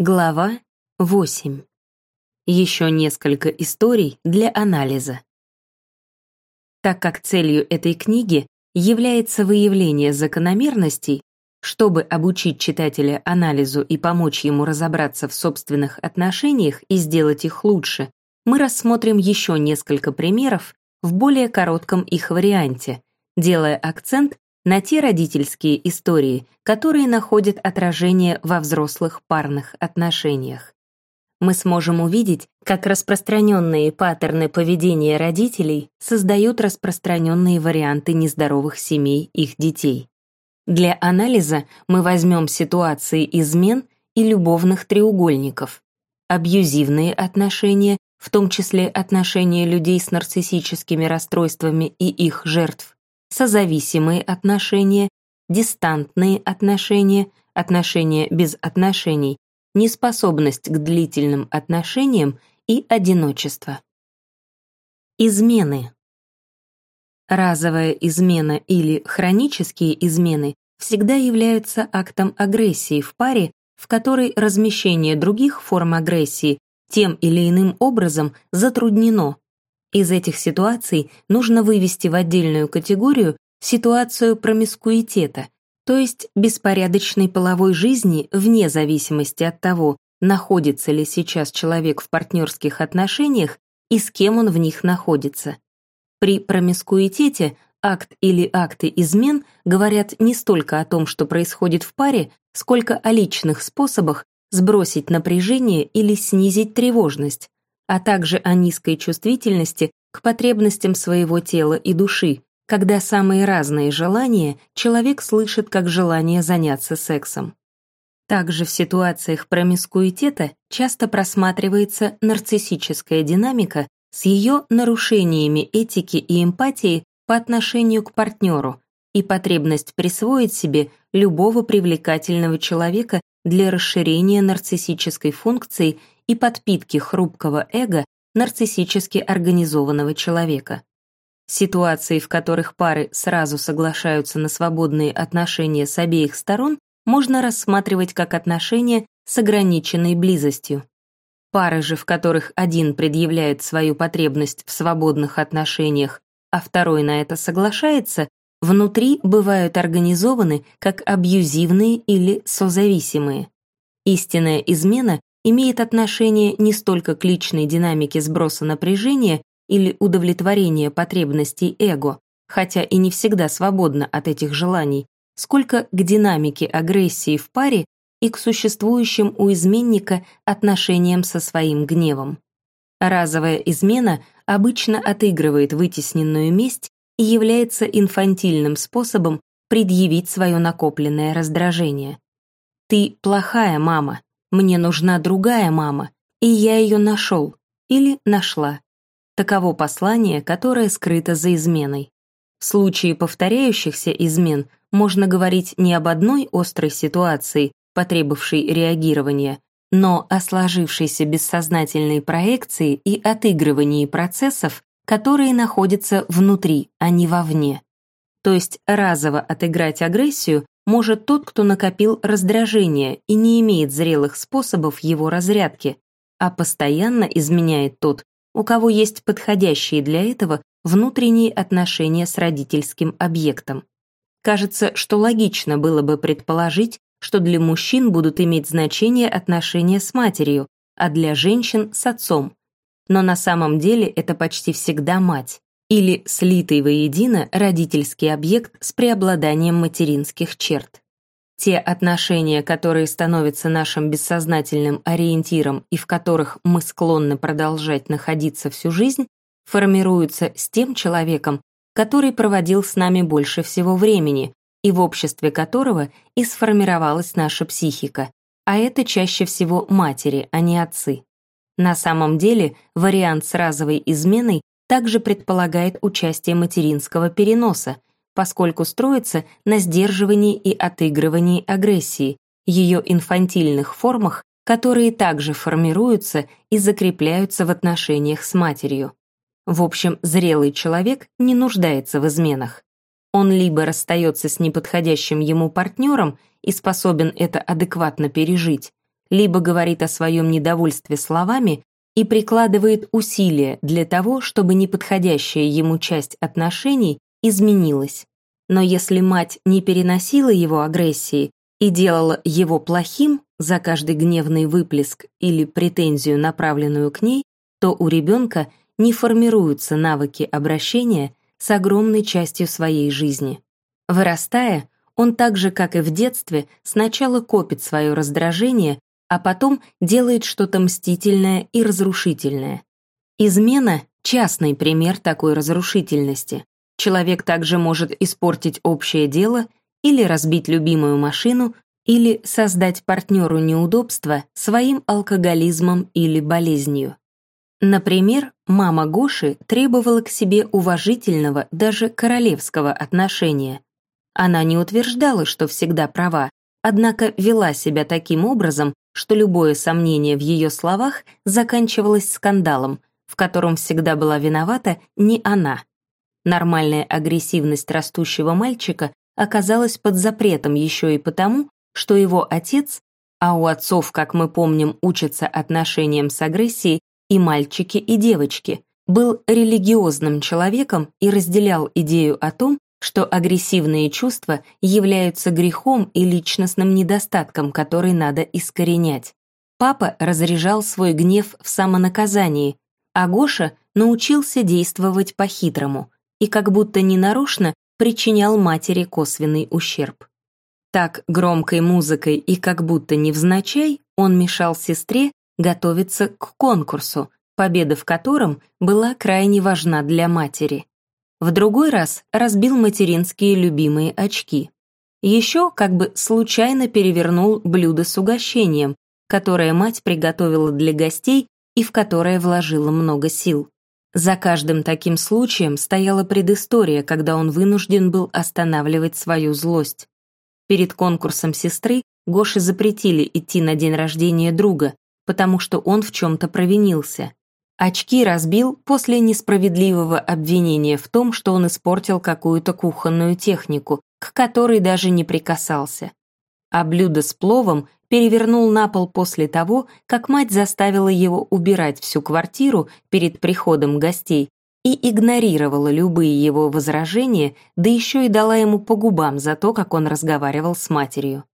Глава 8. Еще несколько историй для анализа. Так как целью этой книги является выявление закономерностей, чтобы обучить читателя анализу и помочь ему разобраться в собственных отношениях и сделать их лучше, мы рассмотрим еще несколько примеров в более коротком их варианте, делая акцент на те родительские истории, которые находят отражение во взрослых парных отношениях. Мы сможем увидеть, как распространенные паттерны поведения родителей создают распространенные варианты нездоровых семей их детей. Для анализа мы возьмем ситуации измен и любовных треугольников, абьюзивные отношения, в том числе отношения людей с нарциссическими расстройствами и их жертв, созависимые отношения, дистантные отношения, отношения без отношений, неспособность к длительным отношениям и одиночество. Измены. Разовая измена или хронические измены всегда являются актом агрессии в паре, в которой размещение других форм агрессии тем или иным образом затруднено, из этих ситуаций нужно вывести в отдельную категорию ситуацию промискуитета, то есть беспорядочной половой жизни вне зависимости от того, находится ли сейчас человек в партнерских отношениях и с кем он в них находится. При промискуитете акт или акты измен говорят не столько о том, что происходит в паре, сколько о личных способах сбросить напряжение или снизить тревожность, а также о низкой чувствительности к потребностям своего тела и души, когда самые разные желания человек слышит как желание заняться сексом. Также в ситуациях промискуитета часто просматривается нарциссическая динамика с ее нарушениями этики и эмпатии по отношению к партнеру и потребность присвоить себе любого привлекательного человека для расширения нарциссической функции и подпитки хрупкого эго нарциссически организованного человека. Ситуации, в которых пары сразу соглашаются на свободные отношения с обеих сторон, можно рассматривать как отношения с ограниченной близостью. Пары же, в которых один предъявляет свою потребность в свободных отношениях, а второй на это соглашается, внутри бывают организованы как абьюзивные или созависимые. Истинная измена имеет отношение не столько к личной динамике сброса напряжения или удовлетворения потребностей эго, хотя и не всегда свободна от этих желаний, сколько к динамике агрессии в паре и к существующим у изменника отношениям со своим гневом. Разовая измена обычно отыгрывает вытесненную месть и является инфантильным способом предъявить свое накопленное раздражение. «Ты плохая мама», мне нужна другая мама, и я ее нашел или нашла. Таково послание, которое скрыто за изменой. В случае повторяющихся измен можно говорить не об одной острой ситуации, потребовавшей реагирования, но о сложившейся бессознательной проекции и отыгрывании процессов, которые находятся внутри, а не вовне. То есть разово отыграть агрессию может тот, кто накопил раздражение и не имеет зрелых способов его разрядки, а постоянно изменяет тот, у кого есть подходящие для этого внутренние отношения с родительским объектом. Кажется, что логично было бы предположить, что для мужчин будут иметь значение отношения с матерью, а для женщин — с отцом. Но на самом деле это почти всегда мать или слитый воедино родительский объект с преобладанием материнских черт. Те отношения, которые становятся нашим бессознательным ориентиром и в которых мы склонны продолжать находиться всю жизнь, формируются с тем человеком, который проводил с нами больше всего времени и в обществе которого и сформировалась наша психика, а это чаще всего матери, а не отцы. На самом деле вариант с разовой изменой также предполагает участие материнского переноса, поскольку строится на сдерживании и отыгрывании агрессии, ее инфантильных формах, которые также формируются и закрепляются в отношениях с матерью. В общем, зрелый человек не нуждается в изменах. Он либо расстается с неподходящим ему партнером и способен это адекватно пережить, либо говорит о своем недовольстве словами и прикладывает усилия для того, чтобы неподходящая ему часть отношений изменилась. Но если мать не переносила его агрессии и делала его плохим за каждый гневный выплеск или претензию, направленную к ней, то у ребенка не формируются навыки обращения с огромной частью своей жизни. Вырастая, он так же, как и в детстве, сначала копит свое раздражение, а потом делает что-то мстительное и разрушительное. Измена — частный пример такой разрушительности. Человек также может испортить общее дело или разбить любимую машину, или создать партнеру неудобства своим алкоголизмом или болезнью. Например, мама Гоши требовала к себе уважительного, даже королевского отношения. Она не утверждала, что всегда права, однако вела себя таким образом, что любое сомнение в ее словах заканчивалось скандалом, в котором всегда была виновата не она. Нормальная агрессивность растущего мальчика оказалась под запретом еще и потому, что его отец, а у отцов, как мы помним, учатся отношениям с агрессией и мальчики, и девочки, был религиозным человеком и разделял идею о том, что агрессивные чувства являются грехом и личностным недостатком, который надо искоренять. Папа разряжал свой гнев в самонаказании, а Гоша научился действовать по-хитрому и как будто ненарочно причинял матери косвенный ущерб. Так громкой музыкой и как будто невзначай он мешал сестре готовиться к конкурсу, победа в котором была крайне важна для матери. В другой раз разбил материнские любимые очки. Еще как бы случайно перевернул блюдо с угощением, которое мать приготовила для гостей и в которое вложила много сил. За каждым таким случаем стояла предыстория, когда он вынужден был останавливать свою злость. Перед конкурсом сестры Гоше запретили идти на день рождения друга, потому что он в чем-то провинился. Очки разбил после несправедливого обвинения в том, что он испортил какую-то кухонную технику, к которой даже не прикасался. А блюдо с пловом перевернул на пол после того, как мать заставила его убирать всю квартиру перед приходом гостей и игнорировала любые его возражения, да еще и дала ему по губам за то, как он разговаривал с матерью.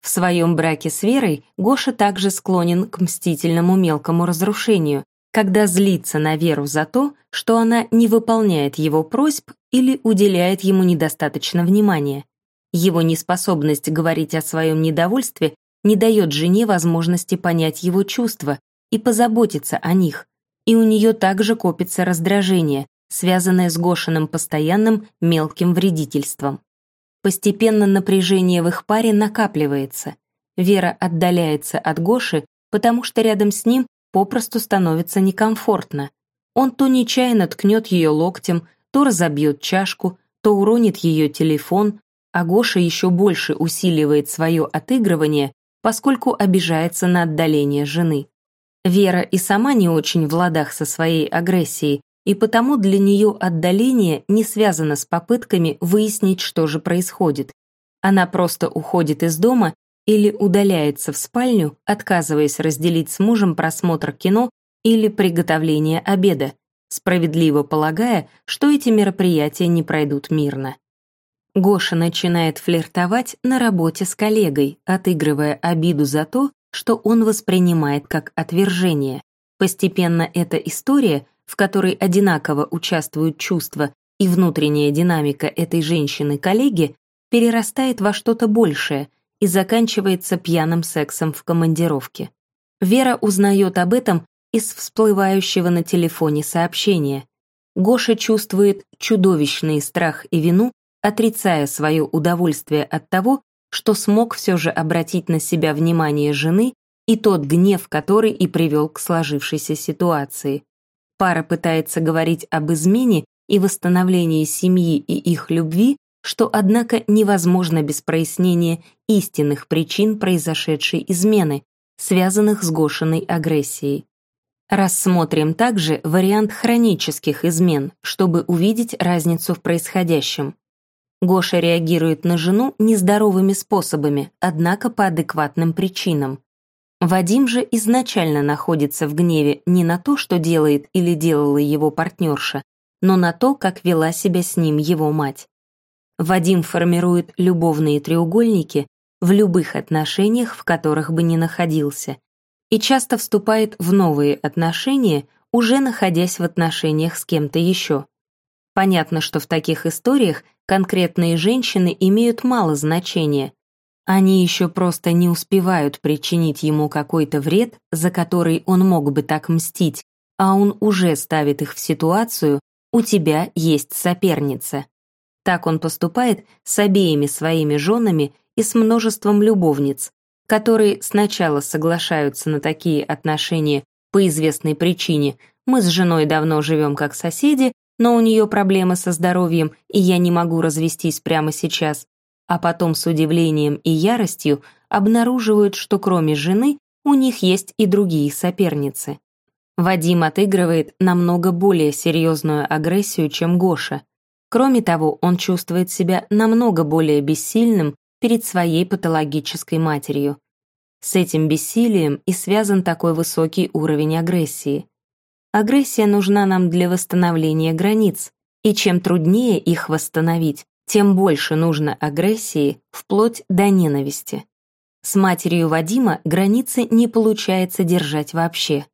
В своем браке с Верой Гоша также склонен к мстительному мелкому разрушению, когда злится на Веру за то, что она не выполняет его просьб или уделяет ему недостаточно внимания. Его неспособность говорить о своем недовольстве не дает жене возможности понять его чувства и позаботиться о них, и у нее также копится раздражение, связанное с Гошиным постоянным мелким вредительством. Постепенно напряжение в их паре накапливается. Вера отдаляется от Гоши, потому что рядом с ним попросту становится некомфортно. Он то нечаянно ткнет ее локтем, то разобьет чашку, то уронит ее телефон, а Гоша еще больше усиливает свое отыгрывание, поскольку обижается на отдаление жены. Вера и сама не очень в ладах со своей агрессией, и потому для нее отдаление не связано с попытками выяснить, что же происходит. Она просто уходит из дома или удаляется в спальню, отказываясь разделить с мужем просмотр кино или приготовление обеда, справедливо полагая, что эти мероприятия не пройдут мирно. Гоша начинает флиртовать на работе с коллегой, отыгрывая обиду за то, что он воспринимает как отвержение. Постепенно эта история, в которой одинаково участвуют чувства и внутренняя динамика этой женщины-коллеги, перерастает во что-то большее и заканчивается пьяным сексом в командировке. Вера узнает об этом из всплывающего на телефоне сообщения. Гоша чувствует чудовищный страх и вину, отрицая свое удовольствие от того, что смог все же обратить на себя внимание жены и тот гнев, который и привел к сложившейся ситуации. Пара пытается говорить об измене и восстановлении семьи и их любви, что, однако, невозможно без прояснения истинных причин произошедшей измены, связанных с Гошиной агрессией. Рассмотрим также вариант хронических измен, чтобы увидеть разницу в происходящем. Гоша реагирует на жену нездоровыми способами, однако по адекватным причинам. Вадим же изначально находится в гневе не на то, что делает или делала его партнерша, но на то, как вела себя с ним его мать. Вадим формирует любовные треугольники в любых отношениях, в которых бы ни находился, и часто вступает в новые отношения, уже находясь в отношениях с кем-то еще. Понятно, что в таких историях конкретные женщины имеют мало значения. Они еще просто не успевают причинить ему какой-то вред, за который он мог бы так мстить, а он уже ставит их в ситуацию «у тебя есть соперница». Так он поступает с обеими своими женами и с множеством любовниц, которые сначала соглашаются на такие отношения по известной причине «мы с женой давно живем как соседи, но у нее проблемы со здоровьем, и я не могу развестись прямо сейчас», а потом с удивлением и яростью обнаруживают, что кроме жены у них есть и другие соперницы. Вадим отыгрывает намного более серьезную агрессию, чем Гоша. Кроме того, он чувствует себя намного более бессильным перед своей патологической матерью. С этим бессилием и связан такой высокий уровень агрессии. Агрессия нужна нам для восстановления границ, и чем труднее их восстановить, тем больше нужно агрессии, вплоть до ненависти. С матерью Вадима границы не получается держать вообще.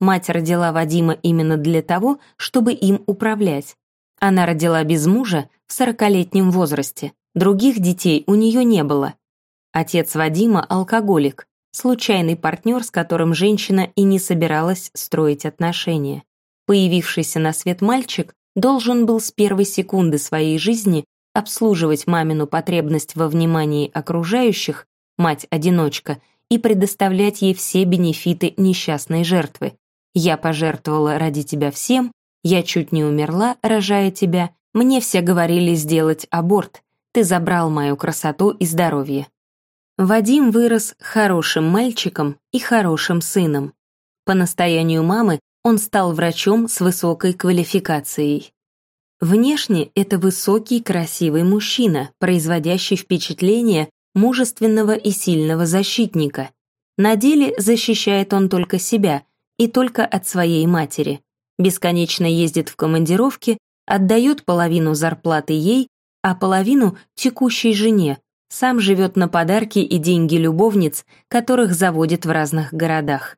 Мать родила Вадима именно для того, чтобы им управлять. Она родила без мужа в сорокалетнем возрасте, Других детей у нее не было. Отец Вадима – алкоголик, случайный партнер, с которым женщина и не собиралась строить отношения. Появившийся на свет мальчик должен был с первой секунды своей жизни обслуживать мамину потребность во внимании окружающих, мать-одиночка, и предоставлять ей все бенефиты несчастной жертвы. «Я пожертвовала ради тебя всем», «Я чуть не умерла, рожая тебя», «Мне все говорили сделать аборт», ты забрал мою красоту и здоровье. Вадим вырос хорошим мальчиком и хорошим сыном. По настоянию мамы он стал врачом с высокой квалификацией. Внешне это высокий, красивый мужчина, производящий впечатление мужественного и сильного защитника. На деле защищает он только себя и только от своей матери. Бесконечно ездит в командировки, отдает половину зарплаты ей а половину — текущей жене, сам живет на подарки и деньги любовниц, которых заводит в разных городах.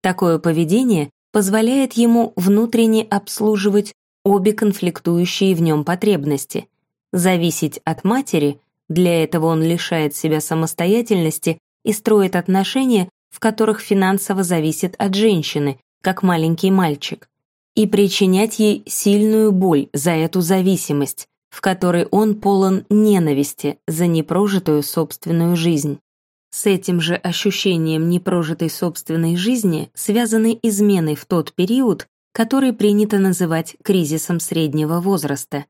Такое поведение позволяет ему внутренне обслуживать обе конфликтующие в нем потребности. Зависеть от матери, для этого он лишает себя самостоятельности и строит отношения, в которых финансово зависит от женщины, как маленький мальчик, и причинять ей сильную боль за эту зависимость, в которой он полон ненависти за непрожитую собственную жизнь. С этим же ощущением непрожитой собственной жизни связаны измены в тот период, который принято называть кризисом среднего возраста.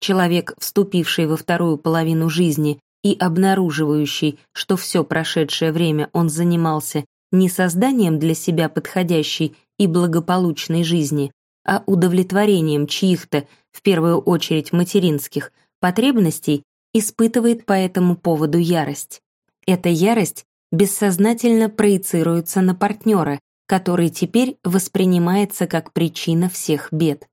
Человек, вступивший во вторую половину жизни и обнаруживающий, что все прошедшее время он занимался не созданием для себя подходящей и благополучной жизни, а удовлетворением чьих-то в первую очередь материнских, потребностей, испытывает по этому поводу ярость. Эта ярость бессознательно проецируется на партнера, который теперь воспринимается как причина всех бед.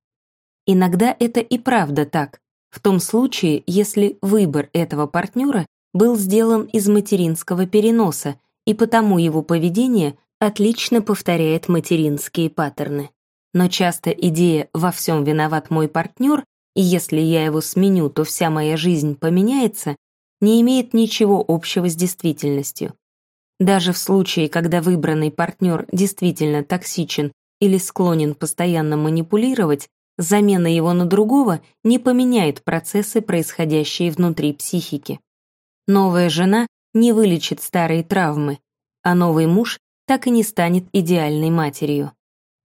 Иногда это и правда так, в том случае, если выбор этого партнера был сделан из материнского переноса, и потому его поведение отлично повторяет материнские паттерны. Но часто идея «во всем виноват мой партнер», и если я его сменю, то вся моя жизнь поменяется, не имеет ничего общего с действительностью. Даже в случае, когда выбранный партнер действительно токсичен или склонен постоянно манипулировать, замена его на другого не поменяет процессы, происходящие внутри психики. Новая жена не вылечит старые травмы, а новый муж так и не станет идеальной матерью.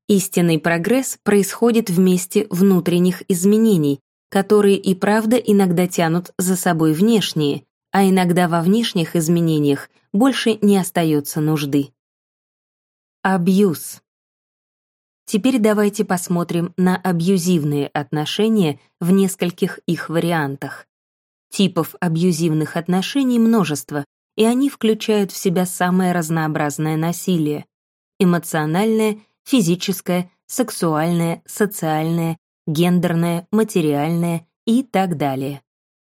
Истинный прогресс происходит вместе внутренних изменений, которые и правда иногда тянут за собой внешние, а иногда во внешних изменениях больше не остается нужды. Абьюз. Теперь давайте посмотрим на абьюзивные отношения в нескольких их вариантах. Типов абьюзивных отношений множество, и они включают в себя самое разнообразное насилие — эмоциональное, физическое, сексуальное, социальное, гендерное, материальное и так далее.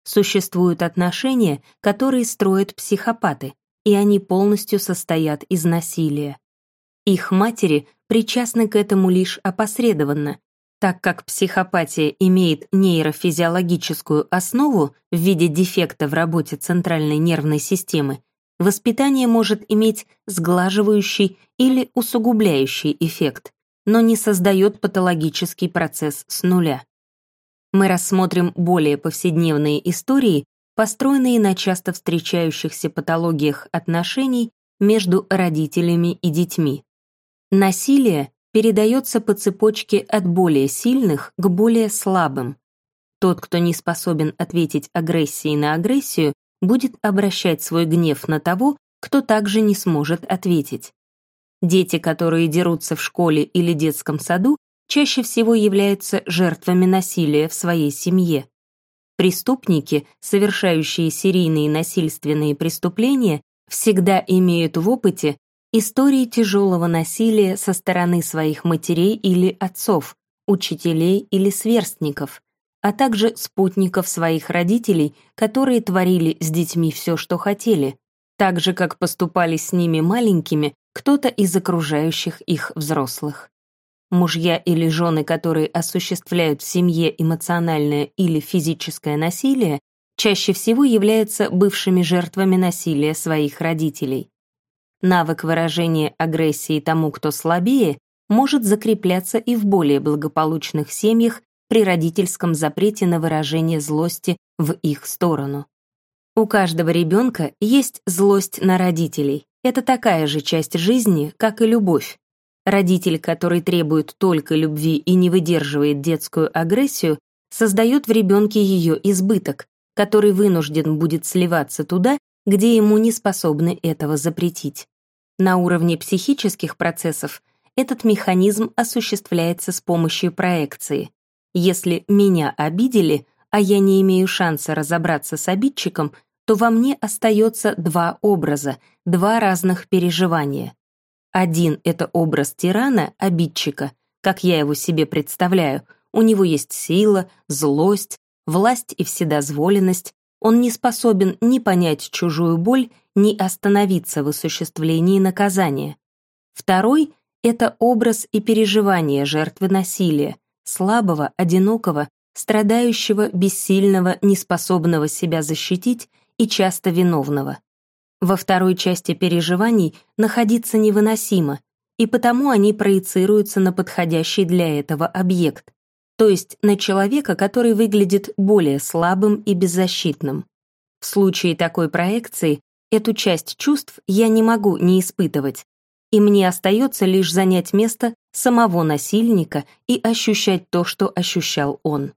Существуют отношения, которые строят психопаты, и они полностью состоят из насилия. Их матери причастны к этому лишь опосредованно, так как психопатия имеет нейрофизиологическую основу в виде дефекта в работе центральной нервной системы, воспитание может иметь сглаживающий или усугубляющий эффект, но не создает патологический процесс с нуля. Мы рассмотрим более повседневные истории, построенные на часто встречающихся патологиях отношений между родителями и детьми. Насилие передается по цепочке от более сильных к более слабым. Тот, кто не способен ответить агрессией на агрессию, будет обращать свой гнев на того, кто также не сможет ответить. Дети, которые дерутся в школе или детском саду, чаще всего являются жертвами насилия в своей семье. Преступники, совершающие серийные насильственные преступления, всегда имеют в опыте истории тяжелого насилия со стороны своих матерей или отцов, учителей или сверстников, а также спутников своих родителей, которые творили с детьми все, что хотели, так же, как поступали с ними маленькими кто-то из окружающих их взрослых. Мужья или жены, которые осуществляют в семье эмоциональное или физическое насилие, чаще всего являются бывшими жертвами насилия своих родителей. Навык выражения агрессии тому, кто слабее, может закрепляться и в более благополучных семьях при родительском запрете на выражение злости в их сторону. У каждого ребенка есть злость на родителей. Это такая же часть жизни, как и любовь. Родитель, который требует только любви и не выдерживает детскую агрессию, создает в ребенке ее избыток, который вынужден будет сливаться туда, где ему не способны этого запретить. На уровне психических процессов этот механизм осуществляется с помощью проекции. Если меня обидели, а я не имею шанса разобраться с обидчиком, то во мне остается два образа, два разных переживания. Один — это образ тирана, обидчика, как я его себе представляю. У него есть сила, злость, власть и вседозволенность. Он не способен ни понять чужую боль, ни остановиться в осуществлении наказания. Второй — это образ и переживание жертвы насилия, слабого, одинокого, страдающего, бессильного, неспособного себя защитить и часто виновного. Во второй части переживаний находиться невыносимо, и потому они проецируются на подходящий для этого объект, то есть на человека, который выглядит более слабым и беззащитным. В случае такой проекции эту часть чувств я не могу не испытывать, и мне остается лишь занять место самого насильника и ощущать то, что ощущал он.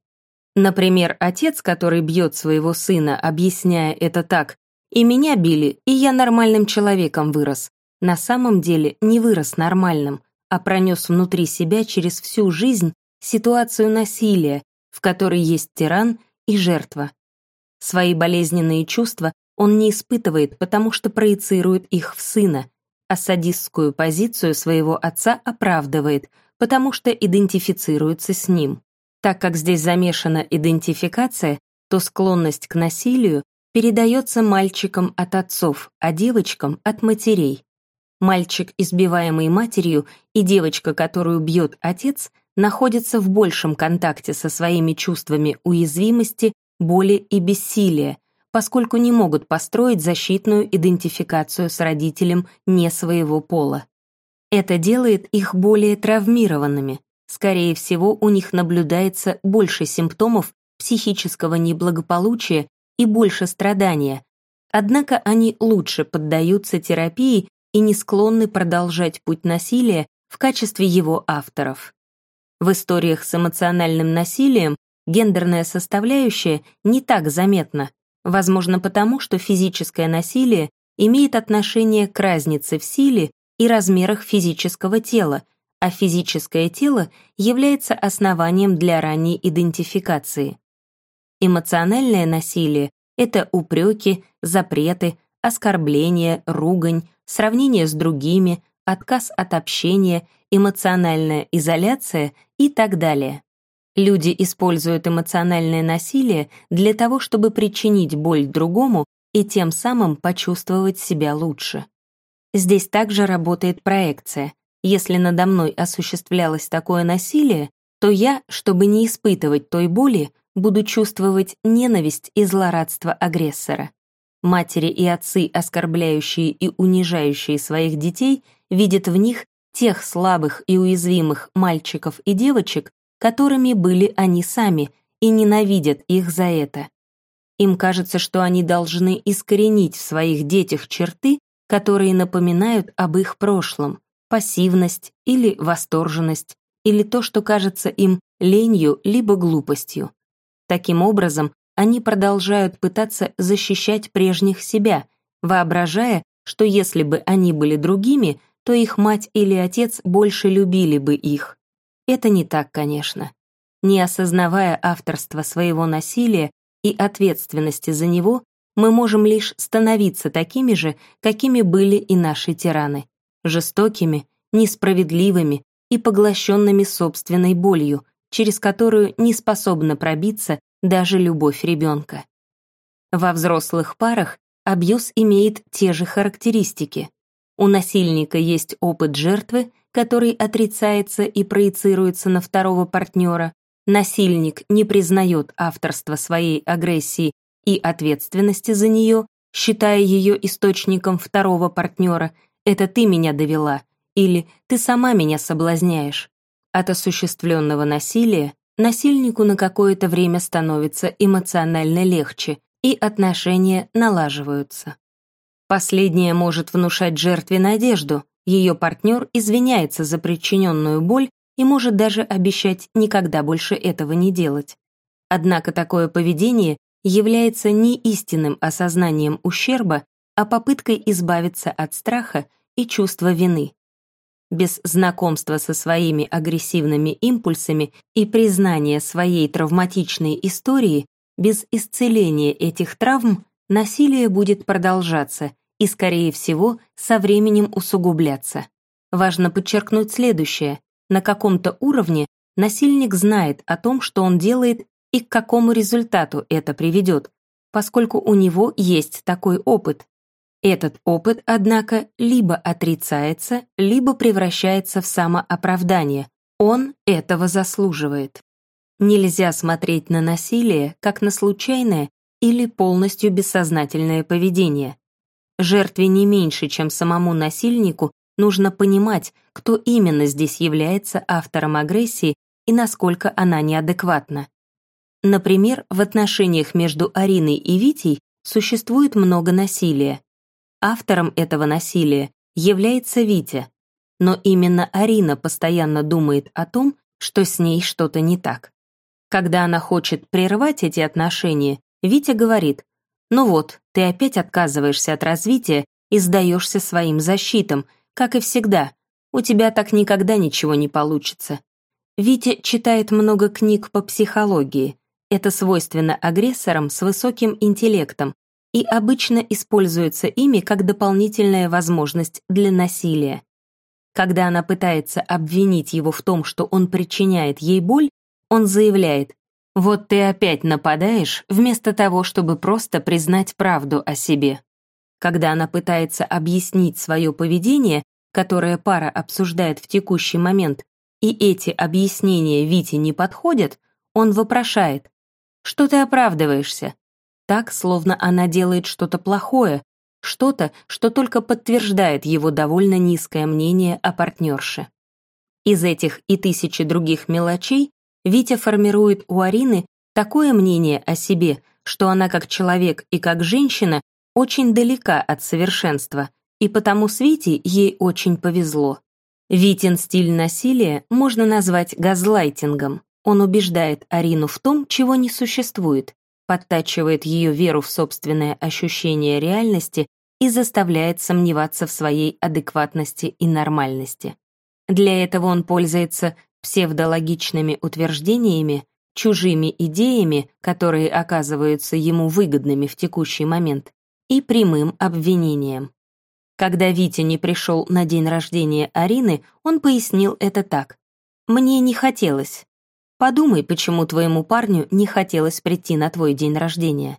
Например, отец, который бьет своего сына, объясняя это так, «И меня били, и я нормальным человеком вырос», на самом деле не вырос нормальным, а пронес внутри себя через всю жизнь ситуацию насилия, в которой есть тиран и жертва. Свои болезненные чувства он не испытывает, потому что проецирует их в сына, а садистскую позицию своего отца оправдывает, потому что идентифицируется с ним. Так как здесь замешана идентификация, то склонность к насилию передается мальчикам от отцов, а девочкам от матерей. Мальчик, избиваемый матерью, и девочка, которую бьет отец, находятся в большем контакте со своими чувствами уязвимости, боли и бессилия, поскольку не могут построить защитную идентификацию с родителем не своего пола. Это делает их более травмированными. Скорее всего, у них наблюдается больше симптомов психического неблагополучия и больше страдания. Однако они лучше поддаются терапии и не склонны продолжать путь насилия в качестве его авторов. В историях с эмоциональным насилием гендерная составляющая не так заметна, Возможно потому, что физическое насилие имеет отношение к разнице в силе и размерах физического тела, а физическое тело является основанием для ранней идентификации. Эмоциональное насилие — это упреки, запреты, оскорбление, ругань, сравнение с другими, отказ от общения, эмоциональная изоляция и так далее. Люди используют эмоциональное насилие для того, чтобы причинить боль другому и тем самым почувствовать себя лучше. Здесь также работает проекция. Если надо мной осуществлялось такое насилие, то я, чтобы не испытывать той боли, буду чувствовать ненависть и злорадство агрессора. Матери и отцы, оскорбляющие и унижающие своих детей, видят в них тех слабых и уязвимых мальчиков и девочек, которыми были они сами, и ненавидят их за это. Им кажется, что они должны искоренить в своих детях черты, которые напоминают об их прошлом, пассивность или восторженность, или то, что кажется им ленью либо глупостью. Таким образом, они продолжают пытаться защищать прежних себя, воображая, что если бы они были другими, то их мать или отец больше любили бы их. Это не так, конечно. Не осознавая авторства своего насилия и ответственности за него, мы можем лишь становиться такими же, какими были и наши тираны, жестокими, несправедливыми и поглощенными собственной болью, через которую не способна пробиться даже любовь ребенка. Во взрослых парах абьюз имеет те же характеристики. У насильника есть опыт жертвы, который отрицается и проецируется на второго партнера, насильник не признает авторство своей агрессии и ответственности за нее, считая ее источником второго партнера «это ты меня довела» или «ты сама меня соблазняешь». От осуществленного насилия насильнику на какое-то время становится эмоционально легче, и отношения налаживаются. Последнее может внушать жертве надежду, ее партнер извиняется за причиненную боль и может даже обещать никогда больше этого не делать. Однако такое поведение является не истинным осознанием ущерба, а попыткой избавиться от страха и чувства вины. Без знакомства со своими агрессивными импульсами и признания своей травматичной истории, без исцеления этих травм, насилие будет продолжаться и, скорее всего, со временем усугубляться. Важно подчеркнуть следующее. На каком-то уровне насильник знает о том, что он делает и к какому результату это приведет, поскольку у него есть такой опыт. Этот опыт, однако, либо отрицается, либо превращается в самооправдание. Он этого заслуживает. Нельзя смотреть на насилие как на случайное или полностью бессознательное поведение. Жертве не меньше, чем самому насильнику, нужно понимать, кто именно здесь является автором агрессии и насколько она неадекватна. Например, в отношениях между Ариной и Витей существует много насилия. Автором этого насилия является Витя, но именно Арина постоянно думает о том, что с ней что-то не так. Когда она хочет прервать эти отношения, Витя говорит, «Ну вот, ты опять отказываешься от развития и сдаешься своим защитам, как и всегда. У тебя так никогда ничего не получится». Витя читает много книг по психологии, это свойственно агрессорам с высоким интеллектом и обычно используется ими как дополнительная возможность для насилия. Когда она пытается обвинить его в том, что он причиняет ей боль, он заявляет «Вот ты опять нападаешь, вместо того, чтобы просто признать правду о себе». Когда она пытается объяснить свое поведение, которое пара обсуждает в текущий момент, и эти объяснения Вите не подходят, он вопрошает что ты оправдываешься? Так, словно она делает что-то плохое, что-то, что только подтверждает его довольно низкое мнение о партнерше. Из этих и тысячи других мелочей Витя формирует у Арины такое мнение о себе, что она как человек и как женщина очень далека от совершенства, и потому с Витей ей очень повезло. Витин стиль насилия можно назвать газлайтингом. Он убеждает Арину в том, чего не существует, подтачивает ее веру в собственное ощущение реальности и заставляет сомневаться в своей адекватности и нормальности. Для этого он пользуется псевдологичными утверждениями, чужими идеями, которые оказываются ему выгодными в текущий момент, и прямым обвинением. Когда Витя не пришел на день рождения Арины, он пояснил это так. «Мне не хотелось. Подумай, почему твоему парню не хотелось прийти на твой день рождения».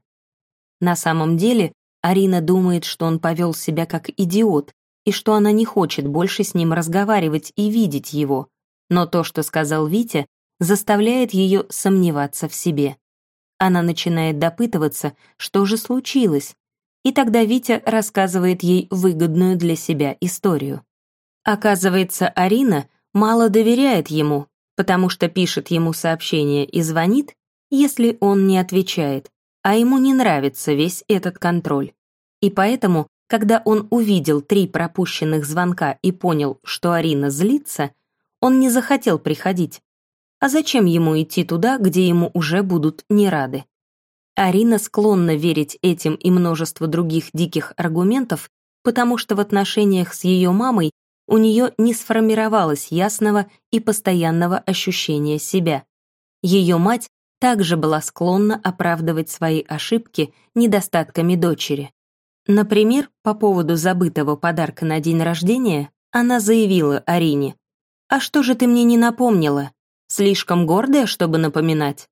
На самом деле, Арина думает, что он повел себя как идиот и что она не хочет больше с ним разговаривать и видеть его. Но то, что сказал Витя, заставляет ее сомневаться в себе. Она начинает допытываться, что же случилось, и тогда Витя рассказывает ей выгодную для себя историю. Оказывается, Арина мало доверяет ему, потому что пишет ему сообщение и звонит, если он не отвечает, а ему не нравится весь этот контроль. И поэтому, когда он увидел три пропущенных звонка и понял, что Арина злится, он не захотел приходить. А зачем ему идти туда, где ему уже будут не рады? Арина склонна верить этим и множеству других диких аргументов, потому что в отношениях с ее мамой у нее не сформировалось ясного и постоянного ощущения себя. Ее мать также была склонна оправдывать свои ошибки недостатками дочери. Например, по поводу забытого подарка на день рождения она заявила Арине, «А что же ты мне не напомнила? Слишком гордая, чтобы напоминать?»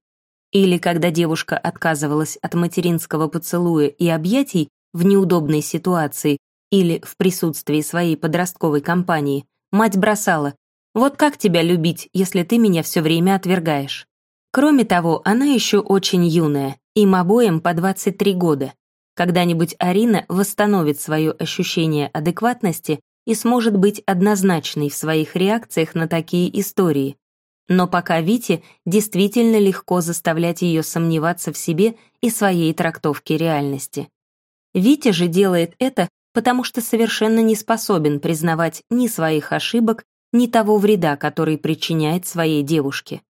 Или когда девушка отказывалась от материнского поцелуя и объятий в неудобной ситуации или в присутствии своей подростковой компании, мать бросала «Вот как тебя любить, если ты меня все время отвергаешь?» Кроме того, она еще очень юная, им обоим по 23 года. Когда-нибудь Арина восстановит свое ощущение адекватности и сможет быть однозначной в своих реакциях на такие истории, но пока Вите действительно легко заставлять ее сомневаться в себе и своей трактовке реальности. Витя же делает это, потому что совершенно не способен признавать ни своих ошибок, ни того вреда, который причиняет своей девушке.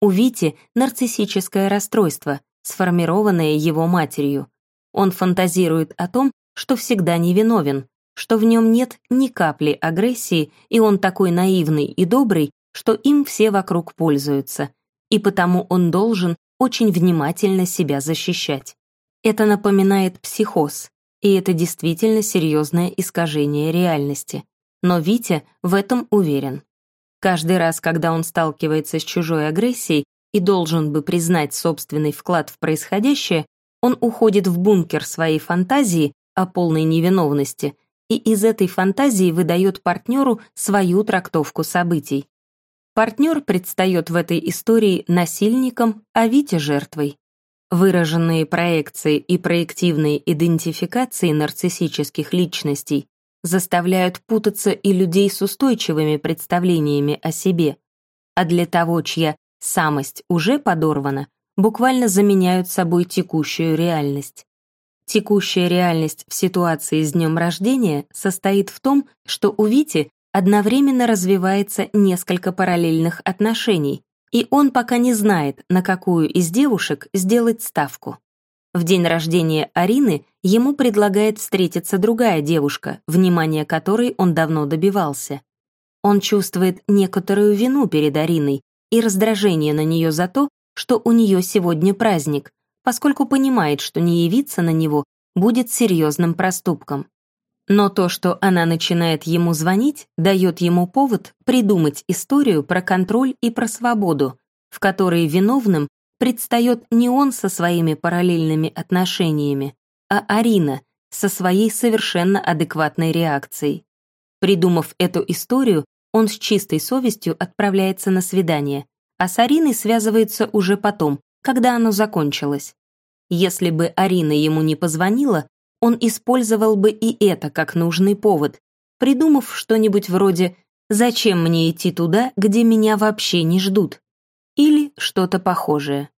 У Вити нарциссическое расстройство, сформированное его матерью. Он фантазирует о том, что всегда невиновен, что в нем нет ни капли агрессии, и он такой наивный и добрый, что им все вокруг пользуются, и потому он должен очень внимательно себя защищать. Это напоминает психоз, и это действительно серьезное искажение реальности. Но Витя в этом уверен. Каждый раз, когда он сталкивается с чужой агрессией и должен бы признать собственный вклад в происходящее, он уходит в бункер своей фантазии о полной невиновности и из этой фантазии выдает партнеру свою трактовку событий. Партнер предстает в этой истории насильником, а Витя — жертвой. Выраженные проекции и проективные идентификации нарциссических личностей заставляют путаться и людей с устойчивыми представлениями о себе, а для того, чья самость уже подорвана, буквально заменяют собой текущую реальность. Текущая реальность в ситуации с днем рождения состоит в том, что у Вити одновременно развивается несколько параллельных отношений, и он пока не знает, на какую из девушек сделать ставку. В день рождения Арины ему предлагает встретиться другая девушка, внимание которой он давно добивался. Он чувствует некоторую вину перед Ариной и раздражение на нее за то, что у нее сегодня праздник, поскольку понимает, что не явиться на него будет серьезным проступком. Но то, что она начинает ему звонить, дает ему повод придумать историю про контроль и про свободу, в которой виновным предстает не он со своими параллельными отношениями, а Арина со своей совершенно адекватной реакцией. Придумав эту историю, он с чистой совестью отправляется на свидание, а с Ариной связывается уже потом, когда оно закончилось. Если бы Арина ему не позвонила, он использовал бы и это как нужный повод, придумав что-нибудь вроде «Зачем мне идти туда, где меня вообще не ждут?» или что-то похожее.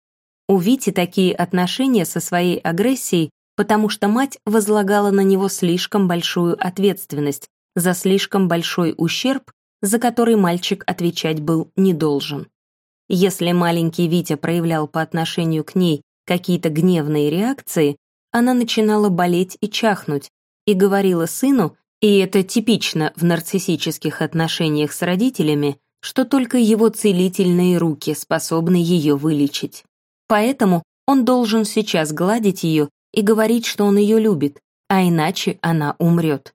У Вити такие отношения со своей агрессией, потому что мать возлагала на него слишком большую ответственность за слишком большой ущерб, за который мальчик отвечать был не должен. Если маленький Витя проявлял по отношению к ней какие-то гневные реакции, она начинала болеть и чахнуть, и говорила сыну, и это типично в нарциссических отношениях с родителями, что только его целительные руки способны ее вылечить. Поэтому он должен сейчас гладить ее и говорить, что он ее любит, а иначе она умрет.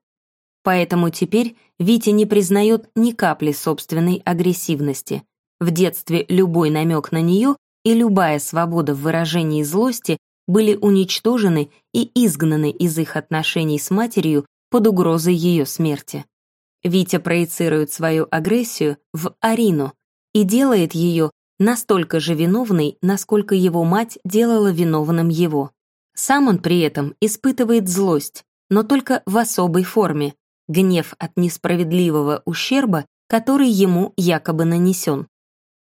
Поэтому теперь Витя не признает ни капли собственной агрессивности. В детстве любой намек на нее и любая свобода в выражении злости были уничтожены и изгнаны из их отношений с матерью под угрозой ее смерти. Витя проецирует свою агрессию в Арину и делает ее настолько же виновной, насколько его мать делала виновным его. Сам он при этом испытывает злость, но только в особой форме, гнев от несправедливого ущерба, который ему якобы нанесен.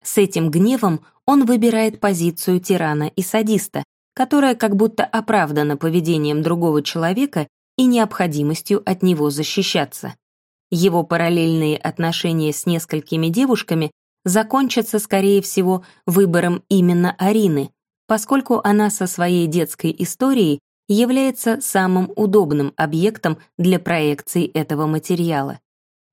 С этим гневом он выбирает позицию тирана и садиста, которая как будто оправдана поведением другого человека и необходимостью от него защищаться. Его параллельные отношения с несколькими девушками закончатся, скорее всего, выбором именно Арины, поскольку она со своей детской историей является самым удобным объектом для проекции этого материала.